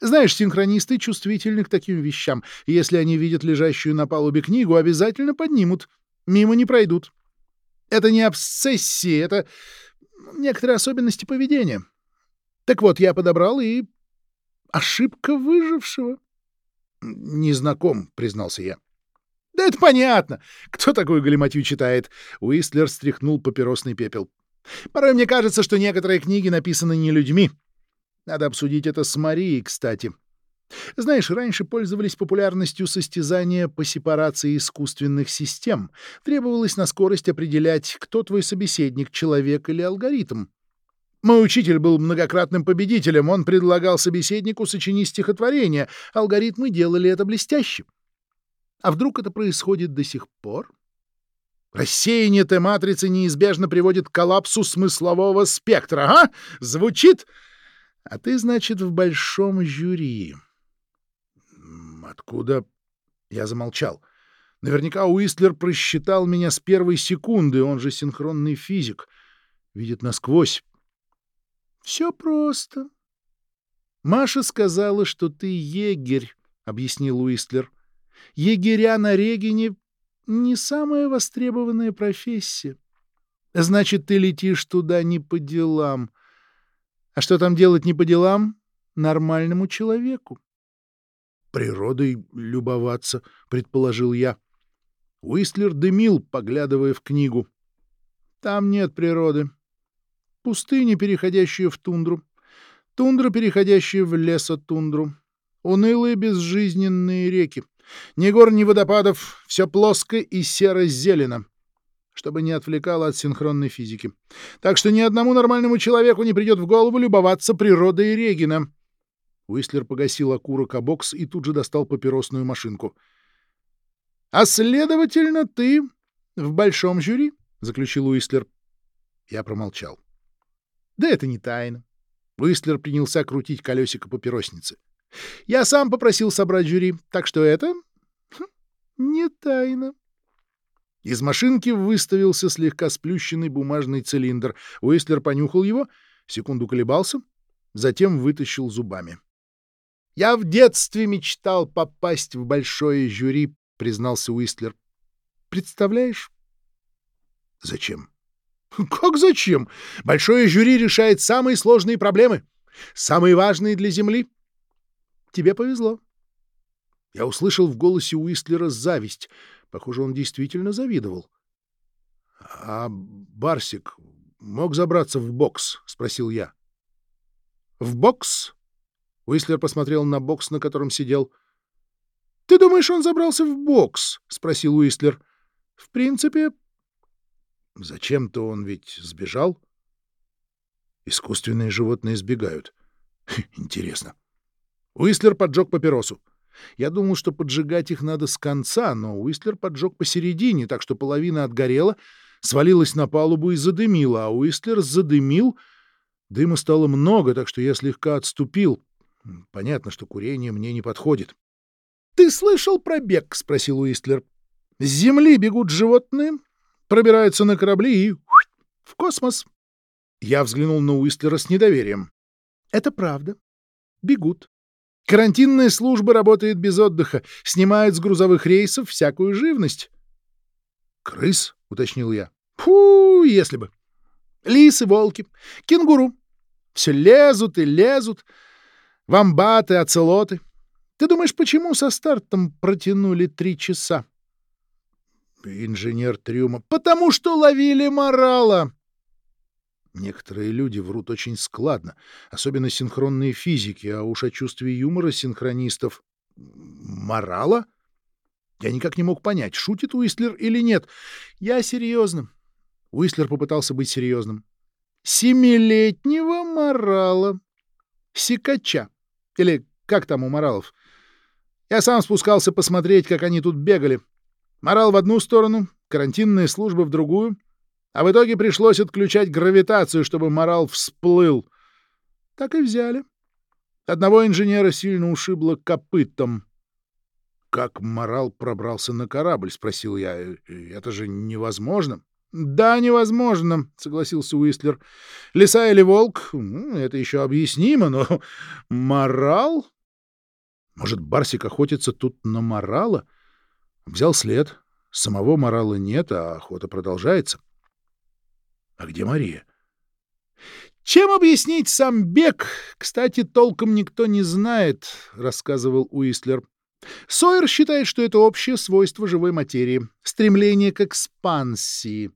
Знаешь, синхронисты чувствительны к таким вещам. Если они видят лежащую на палубе книгу, обязательно поднимут. Мимо не пройдут. Это не обсессия, это некоторые особенности поведения. Так вот, я подобрал и Ошибка выжившего? — Не знаком, — признался я. — Да это понятно. Кто такую галиматью читает? Уистлер стряхнул папиросный пепел. — Порой мне кажется, что некоторые книги написаны не людьми. Надо обсудить это с Марией, кстати. Знаешь, раньше пользовались популярностью состязания по сепарации искусственных систем. Требовалось на скорость определять, кто твой собеседник, человек или алгоритм. Мой учитель был многократным победителем, он предлагал собеседнику сочинить стихотворение, алгоритмы делали это блестяще. А вдруг это происходит до сих пор? Рассеяние Т-матрицы неизбежно приводит к коллапсу смыслового спектра, а? Звучит? А ты, значит, в большом жюри. Откуда? Я замолчал. Наверняка Уистлер просчитал меня с первой секунды, он же синхронный физик. Видит насквозь. Все просто. Маша сказала, что ты егерь, — объяснил Уистлер. Егеря на Регине — не самая востребованная профессия. Значит, ты летишь туда не по делам. А что там делать не по делам? Нормальному человеку. Природой любоваться, предположил я. Уистлер дымил, поглядывая в книгу. Там нет природы. Пустыня, переходящая в тундру. Тундра, переходящая в лесотундру. Унылые безжизненные реки. Ни гор, ни водопадов, все плоско и серо-зелено чтобы не отвлекало от синхронной физики. Так что ни одному нормальному человеку не придет в голову любоваться природой Регина. Уистлер погасил окурок о бокс и тут же достал папиросную машинку. — А следовательно, ты в большом жюри? — заключил Уистлер. Я промолчал. — Да это не тайна. Уистлер принялся крутить колесико папиросницы. — Я сам попросил собрать жюри, так что это... Хм, не тайна. Из машинки выставился слегка сплющенный бумажный цилиндр. Уистлер понюхал его, секунду колебался, затем вытащил зубами. — Я в детстве мечтал попасть в большое жюри, — признался Уистлер. — Представляешь? — Зачем? — <laughs> Как зачем? Большое жюри решает самые сложные проблемы, самые важные для Земли. Тебе повезло. Я услышал в голосе Уистлера зависть — Похоже, он действительно завидовал. — А Барсик мог забраться в бокс? — спросил я. — В бокс? Уислер посмотрел на бокс, на котором сидел. — Ты думаешь, он забрался в бокс? — спросил Уислер. — В принципе... — Зачем-то он ведь сбежал. Искусственные животные сбегают. Интересно. Уислер поджег папиросу. Я думал, что поджигать их надо с конца, но Уистлер поджег посередине, так что половина отгорела, свалилась на палубу и задымила, а Уистлер задымил. Дыма стало много, так что я слегка отступил. Понятно, что курение мне не подходит. — Ты слышал про бег? — спросил Уистлер. — С земли бегут животные, пробираются на корабли и... в космос. Я взглянул на Уистлера с недоверием. — Это правда. Бегут. Карантинная служба работает без отдыха, снимает с грузовых рейсов всякую живность. — Крыс? — уточнил я. — Фу, если бы. Лисы, волки, кенгуру. Все лезут и лезут. Вамбаты, оцелоты. Ты думаешь, почему со стартом протянули три часа? Инженер Трюма. Потому что ловили морала. Некоторые люди врут очень складно, особенно синхронные физики, а уж о чувстве юмора синхронистов... Морала? Я никак не мог понять, шутит Уистлер или нет. Я серьезно. Уистлер попытался быть серьезным. Семилетнего морала. Сикача. Или как там у моралов? Я сам спускался посмотреть, как они тут бегали. Морал в одну сторону, карантинная служба в другую — а в итоге пришлось отключать гравитацию, чтобы морал всплыл. Так и взяли. Одного инженера сильно ушибло копытом. — Как морал пробрался на корабль? — спросил я. «Э, — Это же невозможно. — Да, невозможно, — согласился Уистлер. — Лиса или волк? Ну, это еще объяснимо, но <laughs> морал? Может, Барсик охотится тут на морала? Взял след. Самого морала нет, а охота продолжается. А где Мария? Чем объяснить сам бег, кстати, толком никто не знает, рассказывал Уистлер. Сойер считает, что это общее свойство живой материи, стремление к экспансии.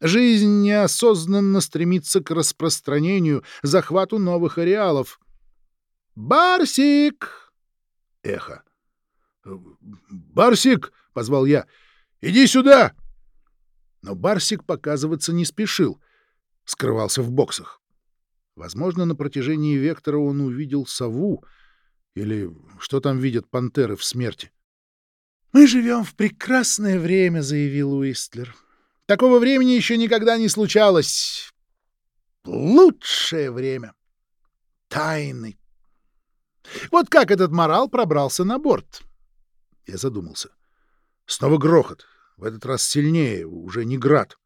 Жизнь неосознанно стремится к распространению, захвату новых ареалов. «Барсик!» Эхо. «Барсик!» — позвал я. «Иди сюда!» Но Барсик показываться не спешил, скрывался в боксах. Возможно, на протяжении вектора он увидел сову, или что там видят пантеры в смерти. «Мы живем в прекрасное время», — заявил Уистлер. «Такого времени еще никогда не случалось. Лучшее время. Тайны. Вот как этот морал пробрался на борт?» Я задумался. Снова грохот. В этот раз сильнее, уже не град.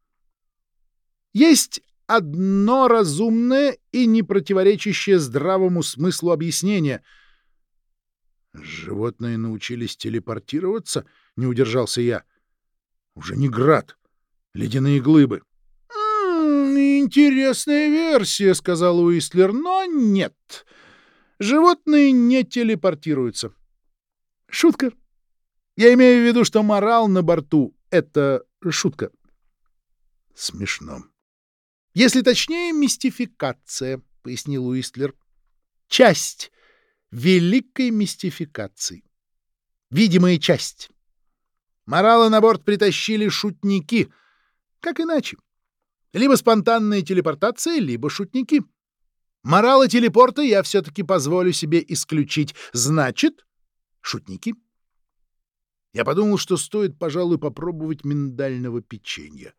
Есть одно разумное и не противоречащее здравому смыслу объяснение. Животные научились телепортироваться, не удержался я. Уже не град, ледяные глыбы. «Интересная версия», — сказал Уистлер, — «но нет. Животные не телепортируются». Шутка. Я имею в виду, что морал на борту — это шутка. Смешно. Если точнее, мистификация, — пояснил Уистлер. Часть великой мистификации. Видимая часть. Моралы на борт притащили шутники. Как иначе? Либо спонтанная телепортация, либо шутники. Моралы телепорта я все-таки позволю себе исключить. Значит, шутники. Я подумал, что стоит, пожалуй, попробовать миндального печенья.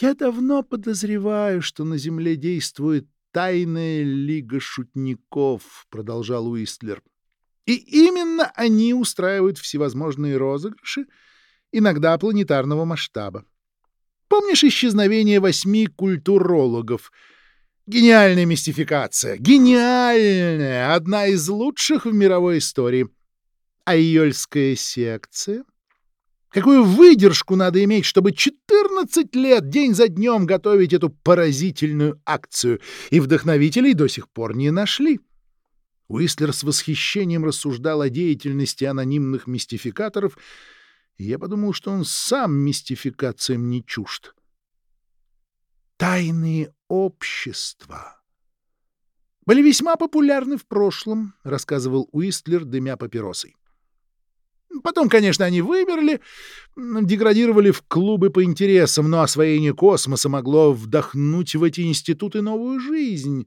Я давно подозреваю, что на Земле действует тайная лига шутников, — продолжал Уистлер. И именно они устраивают всевозможные розыгрыши, иногда планетарного масштаба. Помнишь исчезновение восьми культурологов? Гениальная мистификация! Гениальная! Одна из лучших в мировой истории. А июльская секция? Какую выдержку надо иметь, чтобы 14 лет день за днем готовить эту поразительную акцию, и вдохновителей до сих пор не нашли? Уистлер с восхищением рассуждал о деятельности анонимных мистификаторов — я подумал, что он сам мистификациям не чужд. Тайные общества были весьма популярны в прошлом, рассказывал Уистлер, дымя папиросой. Потом, конечно, они вымерли, деградировали в клубы по интересам, но освоение космоса могло вдохнуть в эти институты новую жизнь.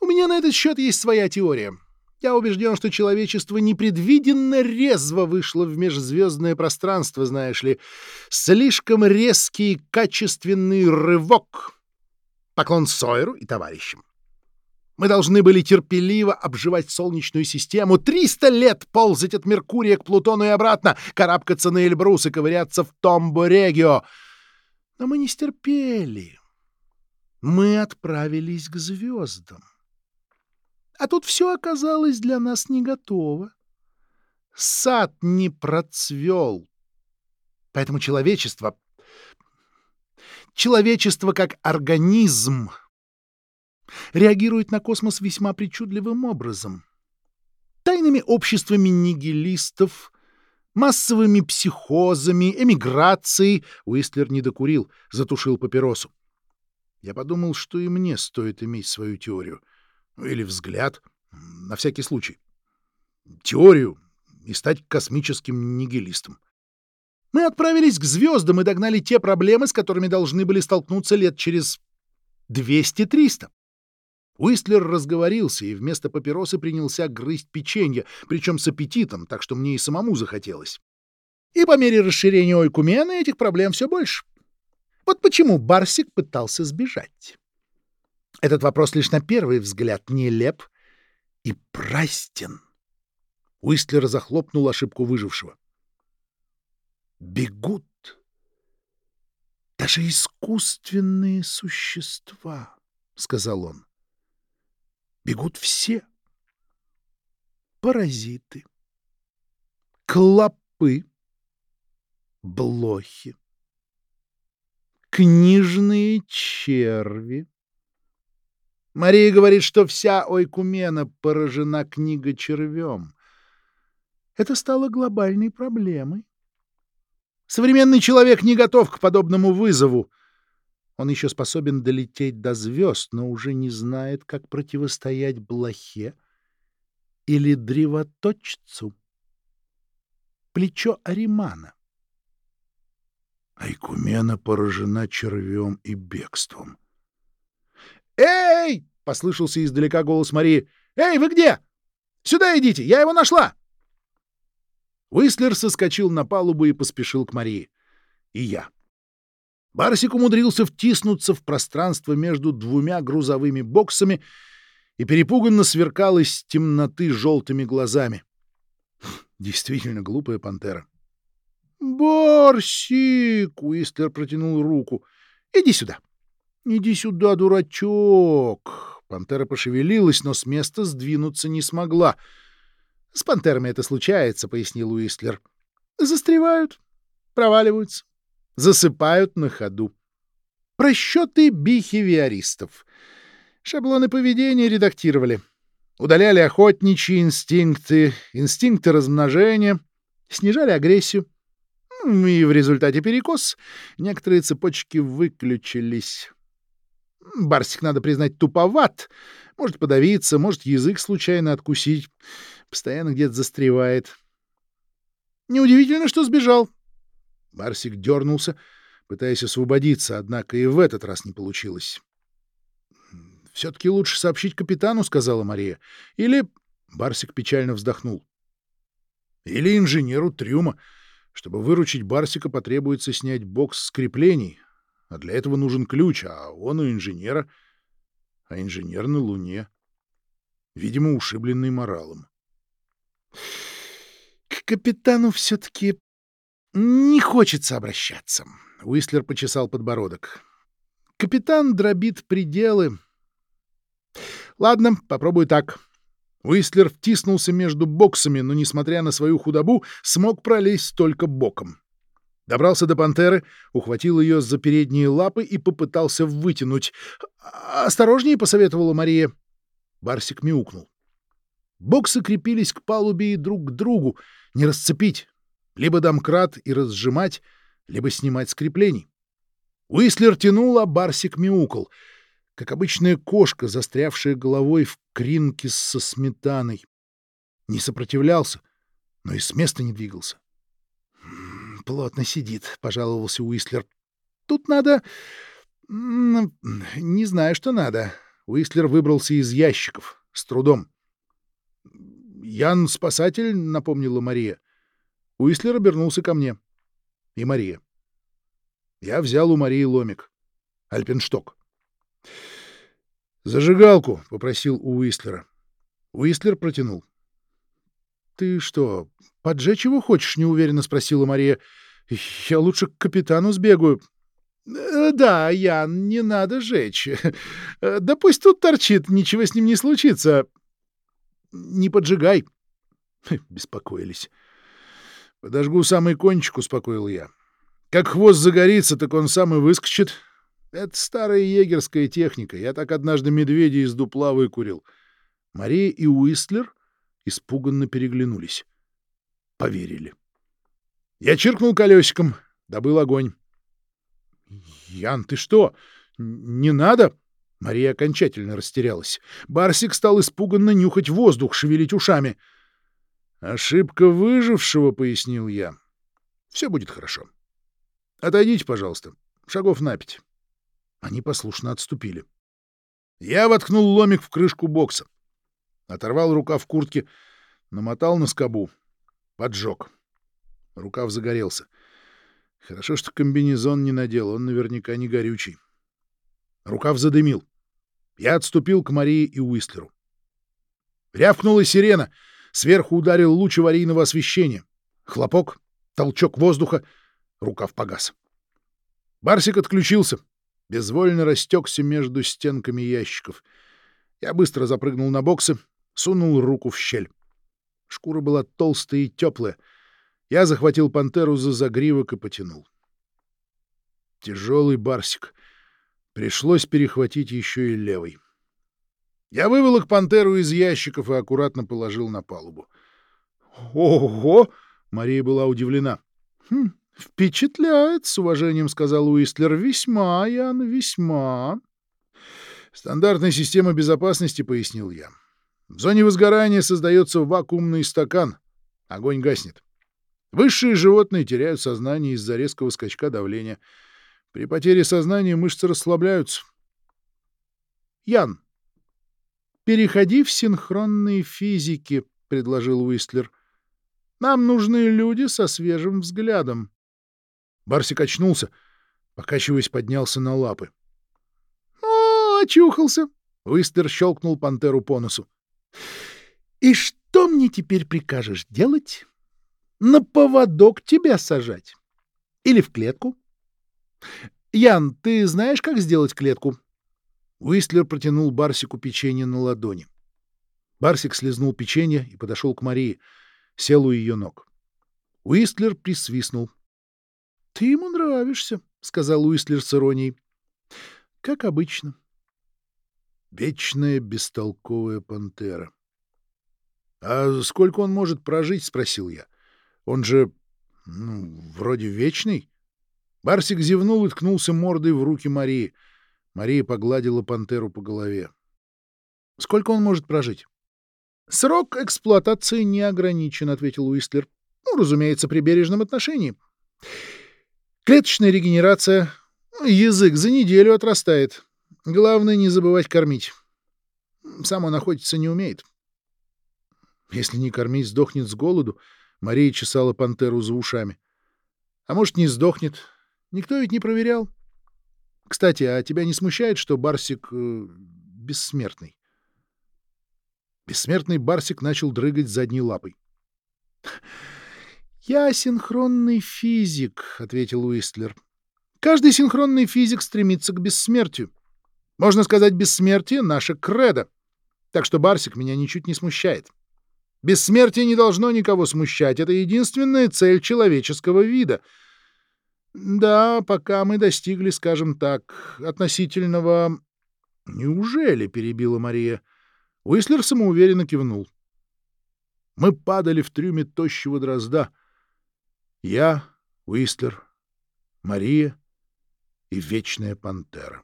У меня на этот счет есть своя теория. Я убежден, что человечество непредвиденно резво вышло в межзвездное пространство, знаешь ли. Слишком резкий качественный рывок. Поклон Сойеру и товарищам. Мы должны были терпеливо обживать Солнечную систему, 300 лет ползать от Меркурия к Плутону и обратно, карабкаться на Эльбрус и ковыряться в Томбо-Регио. Но мы не стерпели. Мы отправились к звездам. А тут все оказалось для нас не готово. Сад не процвел. Поэтому человечество... Человечество как организм реагирует на космос весьма причудливым образом. Тайными обществами нигилистов, массовыми психозами, эмиграцией... Уистлер не докурил, затушил папиросу. Я подумал, что и мне стоит иметь свою теорию — или взгляд, на всякий случай. Теорию и стать космическим нигилистом. Мы отправились к звездам и догнали те проблемы, с которыми должны были столкнуться лет через 200-300. Уистлер разговорился и вместо папиросы принялся грызть печенье, причем с аппетитом, так что мне и самому захотелось. И по мере расширения Ойкумена этих проблем все больше. Вот почему Барсик пытался сбежать. Этот вопрос лишь на первый взгляд нелеп и прастен. Уистлер захлопнул ошибку выжившего. Бегут даже искусственные существа, — сказал он. Бегут все. Паразиты, клопы, блохи, книжные черви, Мария говорит, что вся Ойкумена поражена книга червем. Это стало глобальной проблемой. Современный человек не готов к подобному вызову. Он еще способен долететь до звезд, но уже не знает, как противостоять блохе или древоточцу. Плечо Аримана. Айкумена поражена червем и бегством. «Эй!» — послышался издалека голос Марии. «Эй, вы где? Сюда идите, я его нашла!» Уистлер соскочил на палубу и поспешил к Марии. И я. Барсик умудрился втиснуться в пространство между двумя грузовыми боксами и перепуганно сверкал из темноты желтыми глазами. <laughs> Действительно глупая пантера. «Барсик!» — Уистлер протянул руку. «Иди сюда!» «Иди сюда, дурачок!» Пантера пошевелилась, но с места сдвинуться не смогла. «С пантерами это случается», — пояснил Уистлер. «Застревают, проваливаются, засыпают на ходу. Просчеты бихевиористов. Шаблоны поведения редактировали. Удаляли охотничьи инстинкты, инстинкты размножения, снижали агрессию. И в результате перекос некоторые цепочки выключились. Барсик, надо признать, туповат. Может подавиться, может язык случайно откусить. Постоянно где-то застревает. Неудивительно, что сбежал. Барсик дернулся, пытаясь освободиться, однако и в этот раз не получилось. «Все-таки лучше сообщить капитану», — сказала Мария. «Или...» — Барсик печально вздохнул. «Или инженеру трюма. Чтобы выручить Барсика, потребуется снять бокс с креплений, а для этого нужен ключ, а он у инженера, а инженер на Луне. Видимо, ушибленный моралом. К капитану все-таки не хочется обращаться. Уистлер почесал подбородок. Капитан дробит пределы. Ладно, попробую так. Уистлер втиснулся между боксами, но, несмотря на свою худобу, смог пролезть только боком. Добрался до пантеры, ухватил ее за передние лапы и попытался вытянуть. «Осторожнее!» — посоветовала Мария. Барсик мяукнул. Боксы крепились к палубе и друг к другу. Не расцепить. Либо домкрат и разжимать, либо снимать с креплений. Уислер тянул, а Барсик мяукал, как обычная кошка, застрявшая головой в кринке со сметаной. Не сопротивлялся, но и с места не двигался плотно сидит, — пожаловался Уистлер. — Тут надо... Не знаю, что надо. Уистлер выбрался из ящиков. С трудом. — Ян спасатель, — напомнила Мария. Уистлер обернулся ко мне. И Мария. Я взял у Марии ломик. Альпеншток. «Зажигалку», — попросил у Уистлера. Уистлер протянул. «Ты что, поджечь его хочешь?» — неуверенно спросила Мария. «Я лучше к капитану сбегаю». «Э, «Да, Ян, не надо жечь. Э, да пусть тут торчит, ничего с ним не случится. Не поджигай». Беспокоились. «Подожгу самый кончик», — успокоил я. «Как хвост загорится, так он сам и выскочит. Это старая егерская техника. Я так однажды медведя из дупла выкурил». Мария и Уистлер испуганно переглянулись. Поверили. Я чиркнул колесиком, добыл огонь. — Ян, ты что? Не надо? Мария окончательно растерялась. Барсик стал испуганно нюхать воздух, шевелить ушами. — Ошибка выжившего, — пояснил я. — Все будет хорошо. Отойдите, пожалуйста, шагов на пять. Они послушно отступили. Я воткнул ломик в крышку бокса. Оторвал рукав куртки, намотал на скобу. Поджег. Рукав загорелся. Хорошо, что комбинезон не надел, он наверняка не горючий. Рукав задымил. Я отступил к Марии и Уистлеру. Рявкнула сирена. Сверху ударил луч аварийного освещения. Хлопок, толчок воздуха. Рукав погас. Барсик отключился. Безвольно растекся между стенками ящиков. Я быстро запрыгнул на боксы, сунул руку в щель. Шкура была толстая и теплая. Я захватил пантеру за загривок и потянул. Тяжелый барсик. Пришлось перехватить еще и левый. Я вывел пантеру из ящиков и аккуратно положил на палубу. «Ого!» — Мария была удивлена. «Хм, «Впечатляет, — с уважением сказал Уистлер. — Весьма, Ян, весьма. — Стандартная система безопасности, — пояснил я. В зоне возгорания создается вакуумный стакан. Огонь гаснет. Высшие животные теряют сознание из-за резкого скачка давления. При потере сознания мышцы расслабляются. Ян, переходи в синхронные физики, — предложил Уистлер. Нам нужны люди со свежим взглядом. Барсик очнулся, покачиваясь, поднялся на лапы. — О, очухался! — Уистлер щелкнул пантеру по носу. — И что мне теперь прикажешь делать? На поводок тебя сажать? Или в клетку? Ян, ты знаешь, как сделать клетку? Уистлер протянул Барсику печенье на ладони. Барсик слезнул печенье и подошел к Марии, сел у ее ног. Уистлер присвистнул. — Ты ему нравишься, — сказал Уистлер с иронией. — Как обычно. Вечная бестолковая пантера. — А сколько он может прожить? — спросил я. — Он же, ну, вроде вечный. Барсик зевнул и ткнулся мордой в руки Марии. Мария погладила пантеру по голове. — Сколько он может прожить? — Срок эксплуатации не ограничен, — ответил Уистлер. — Ну, разумеется, при бережном отношении. Клеточная регенерация. Язык за неделю отрастает. Главное, не забывать кормить. Сам он охотиться не умеет. Если не кормить, сдохнет с голоду. Мария чесала пантеру за ушами. А может, не сдохнет. Никто ведь не проверял. Кстати, а тебя не смущает, что Барсик э, бессмертный? Бессмертный Барсик начал дрыгать задней лапой. «Я синхронный физик», — ответил Уистлер. «Каждый синхронный физик стремится к бессмертию. Можно сказать, бессмертие — наше кредо. Так что Барсик меня ничуть не смущает. Бессмертие не должно никого смущать. Это единственная цель человеческого вида. Да, пока мы достигли, скажем так, относительного... Неужели? — перебила Мария. Уислер самоуверенно кивнул. Мы падали в трюме тощего дрозда — я, Уистлер, Мария и Вечная Пантера.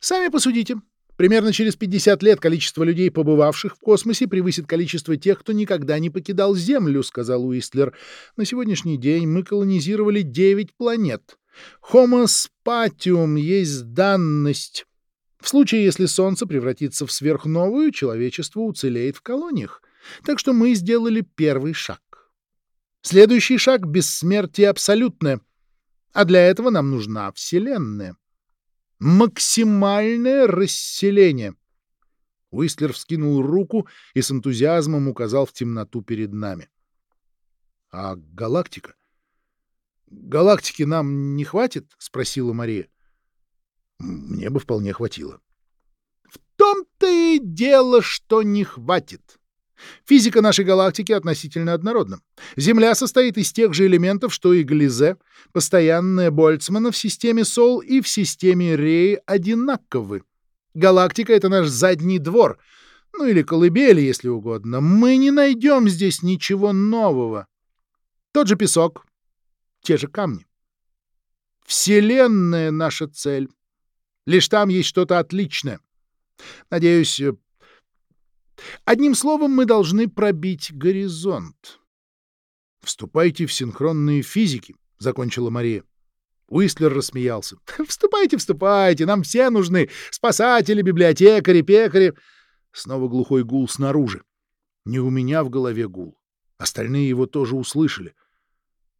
Сами посудите. Примерно через 50 лет количество людей, побывавших в космосе, превысит количество тех, кто никогда не покидал Землю, — сказал Уистлер. На сегодняшний день мы колонизировали 9 планет. Homo spatium есть данность. В случае, если Солнце превратится в сверхновую, человечество уцелеет в колониях. Так что мы сделали первый шаг. Следующий шаг — бессмертие абсолютное. А для этого нам нужна Вселенная. Максимальное расселение. Уистлер вскинул руку и с энтузиазмом указал в темноту перед нами. — А галактика? — Галактики нам не хватит? — спросила Мария. — Мне бы вполне хватило. — В том-то и дело, что не хватит. Физика нашей галактики относительно однородна. Земля состоит из тех же элементов, что и Глизе, постоянная Больцмана в системе Сол и в системе Реи одинаковы. Галактика — это наш задний двор, ну или колыбель, если угодно. Мы не найдем здесь ничего нового. Тот же песок, те же камни. Вселенная — наша цель. Лишь там есть что-то отличное. Надеюсь, Одним словом, мы должны пробить горизонт. — Вступайте в синхронные физики, — закончила Мария. Уистлер рассмеялся. — Вступайте, вступайте, нам все нужны. Спасатели, библиотекари, пекари. Снова глухой гул снаружи. Не у меня в голове гул. Остальные его тоже услышали.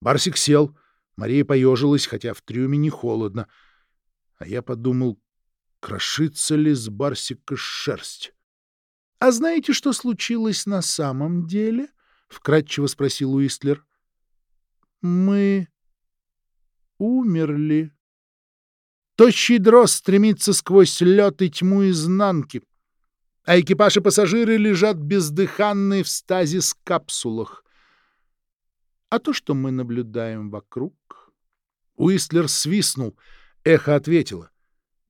Барсик сел. Мария поежилась, хотя в трюме не холодно. А я подумал, крошится ли с Барсика шерсть. — А знаете, что случилось на самом деле? — вкратчиво спросил Уистлер. — Мы умерли. Тощий дрозд стремится сквозь лед и тьму изнанки, а экипаж и пассажиры лежат бездыханные в стазис-капсулах. А то, что мы наблюдаем вокруг... Уистлер свистнул, эхо ответило.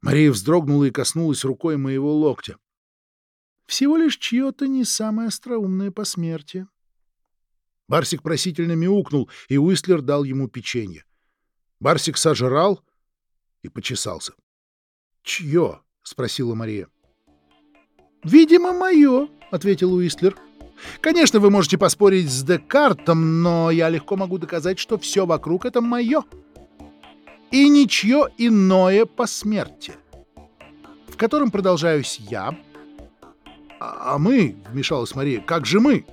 Мария вздрогнула и коснулась рукой моего локтя. Всего лишь чье-то не самое остроумное посмертие. Барсик просительно мяукнул, и Уистлер дал ему печенье. Барсик сожрал и почесался. — Чье? — спросила Мария. — Видимо, мое, — ответил Уистлер. — Конечно, вы можете поспорить с Декартом, но я легко могу доказать, что все вокруг — это мое. И ничье иное посмертие, в котором продолжаюсь я, «А, а мы, — вмешалась Мария, — как же мы?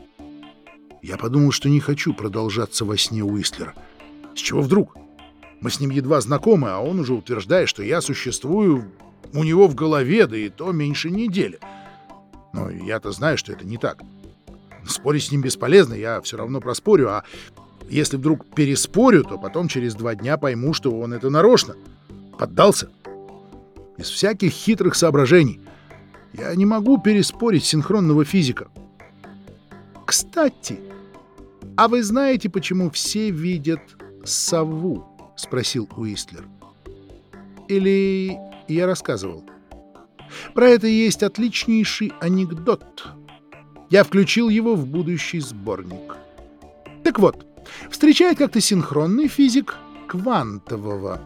Я подумал, что не хочу продолжаться во сне Уистлера. С чего вдруг? Мы с ним едва знакомы, а он уже утверждает, что я существую у него в голове, да и то меньше недели. Но я-то знаю, что это не так. спорить с ним бесполезно, я все равно проспорю, а если вдруг переспорю, то потом через два дня пойму, что он это нарочно. Поддался. Из всяких хитрых соображений. Я не могу переспорить синхронного физика. Кстати, а вы знаете, почему все видят сову? Спросил Уистлер. Или я рассказывал? Про это есть отличнейший анекдот. Я включил его в будущий сборник. Так вот, встречает как-то синхронный физик квантового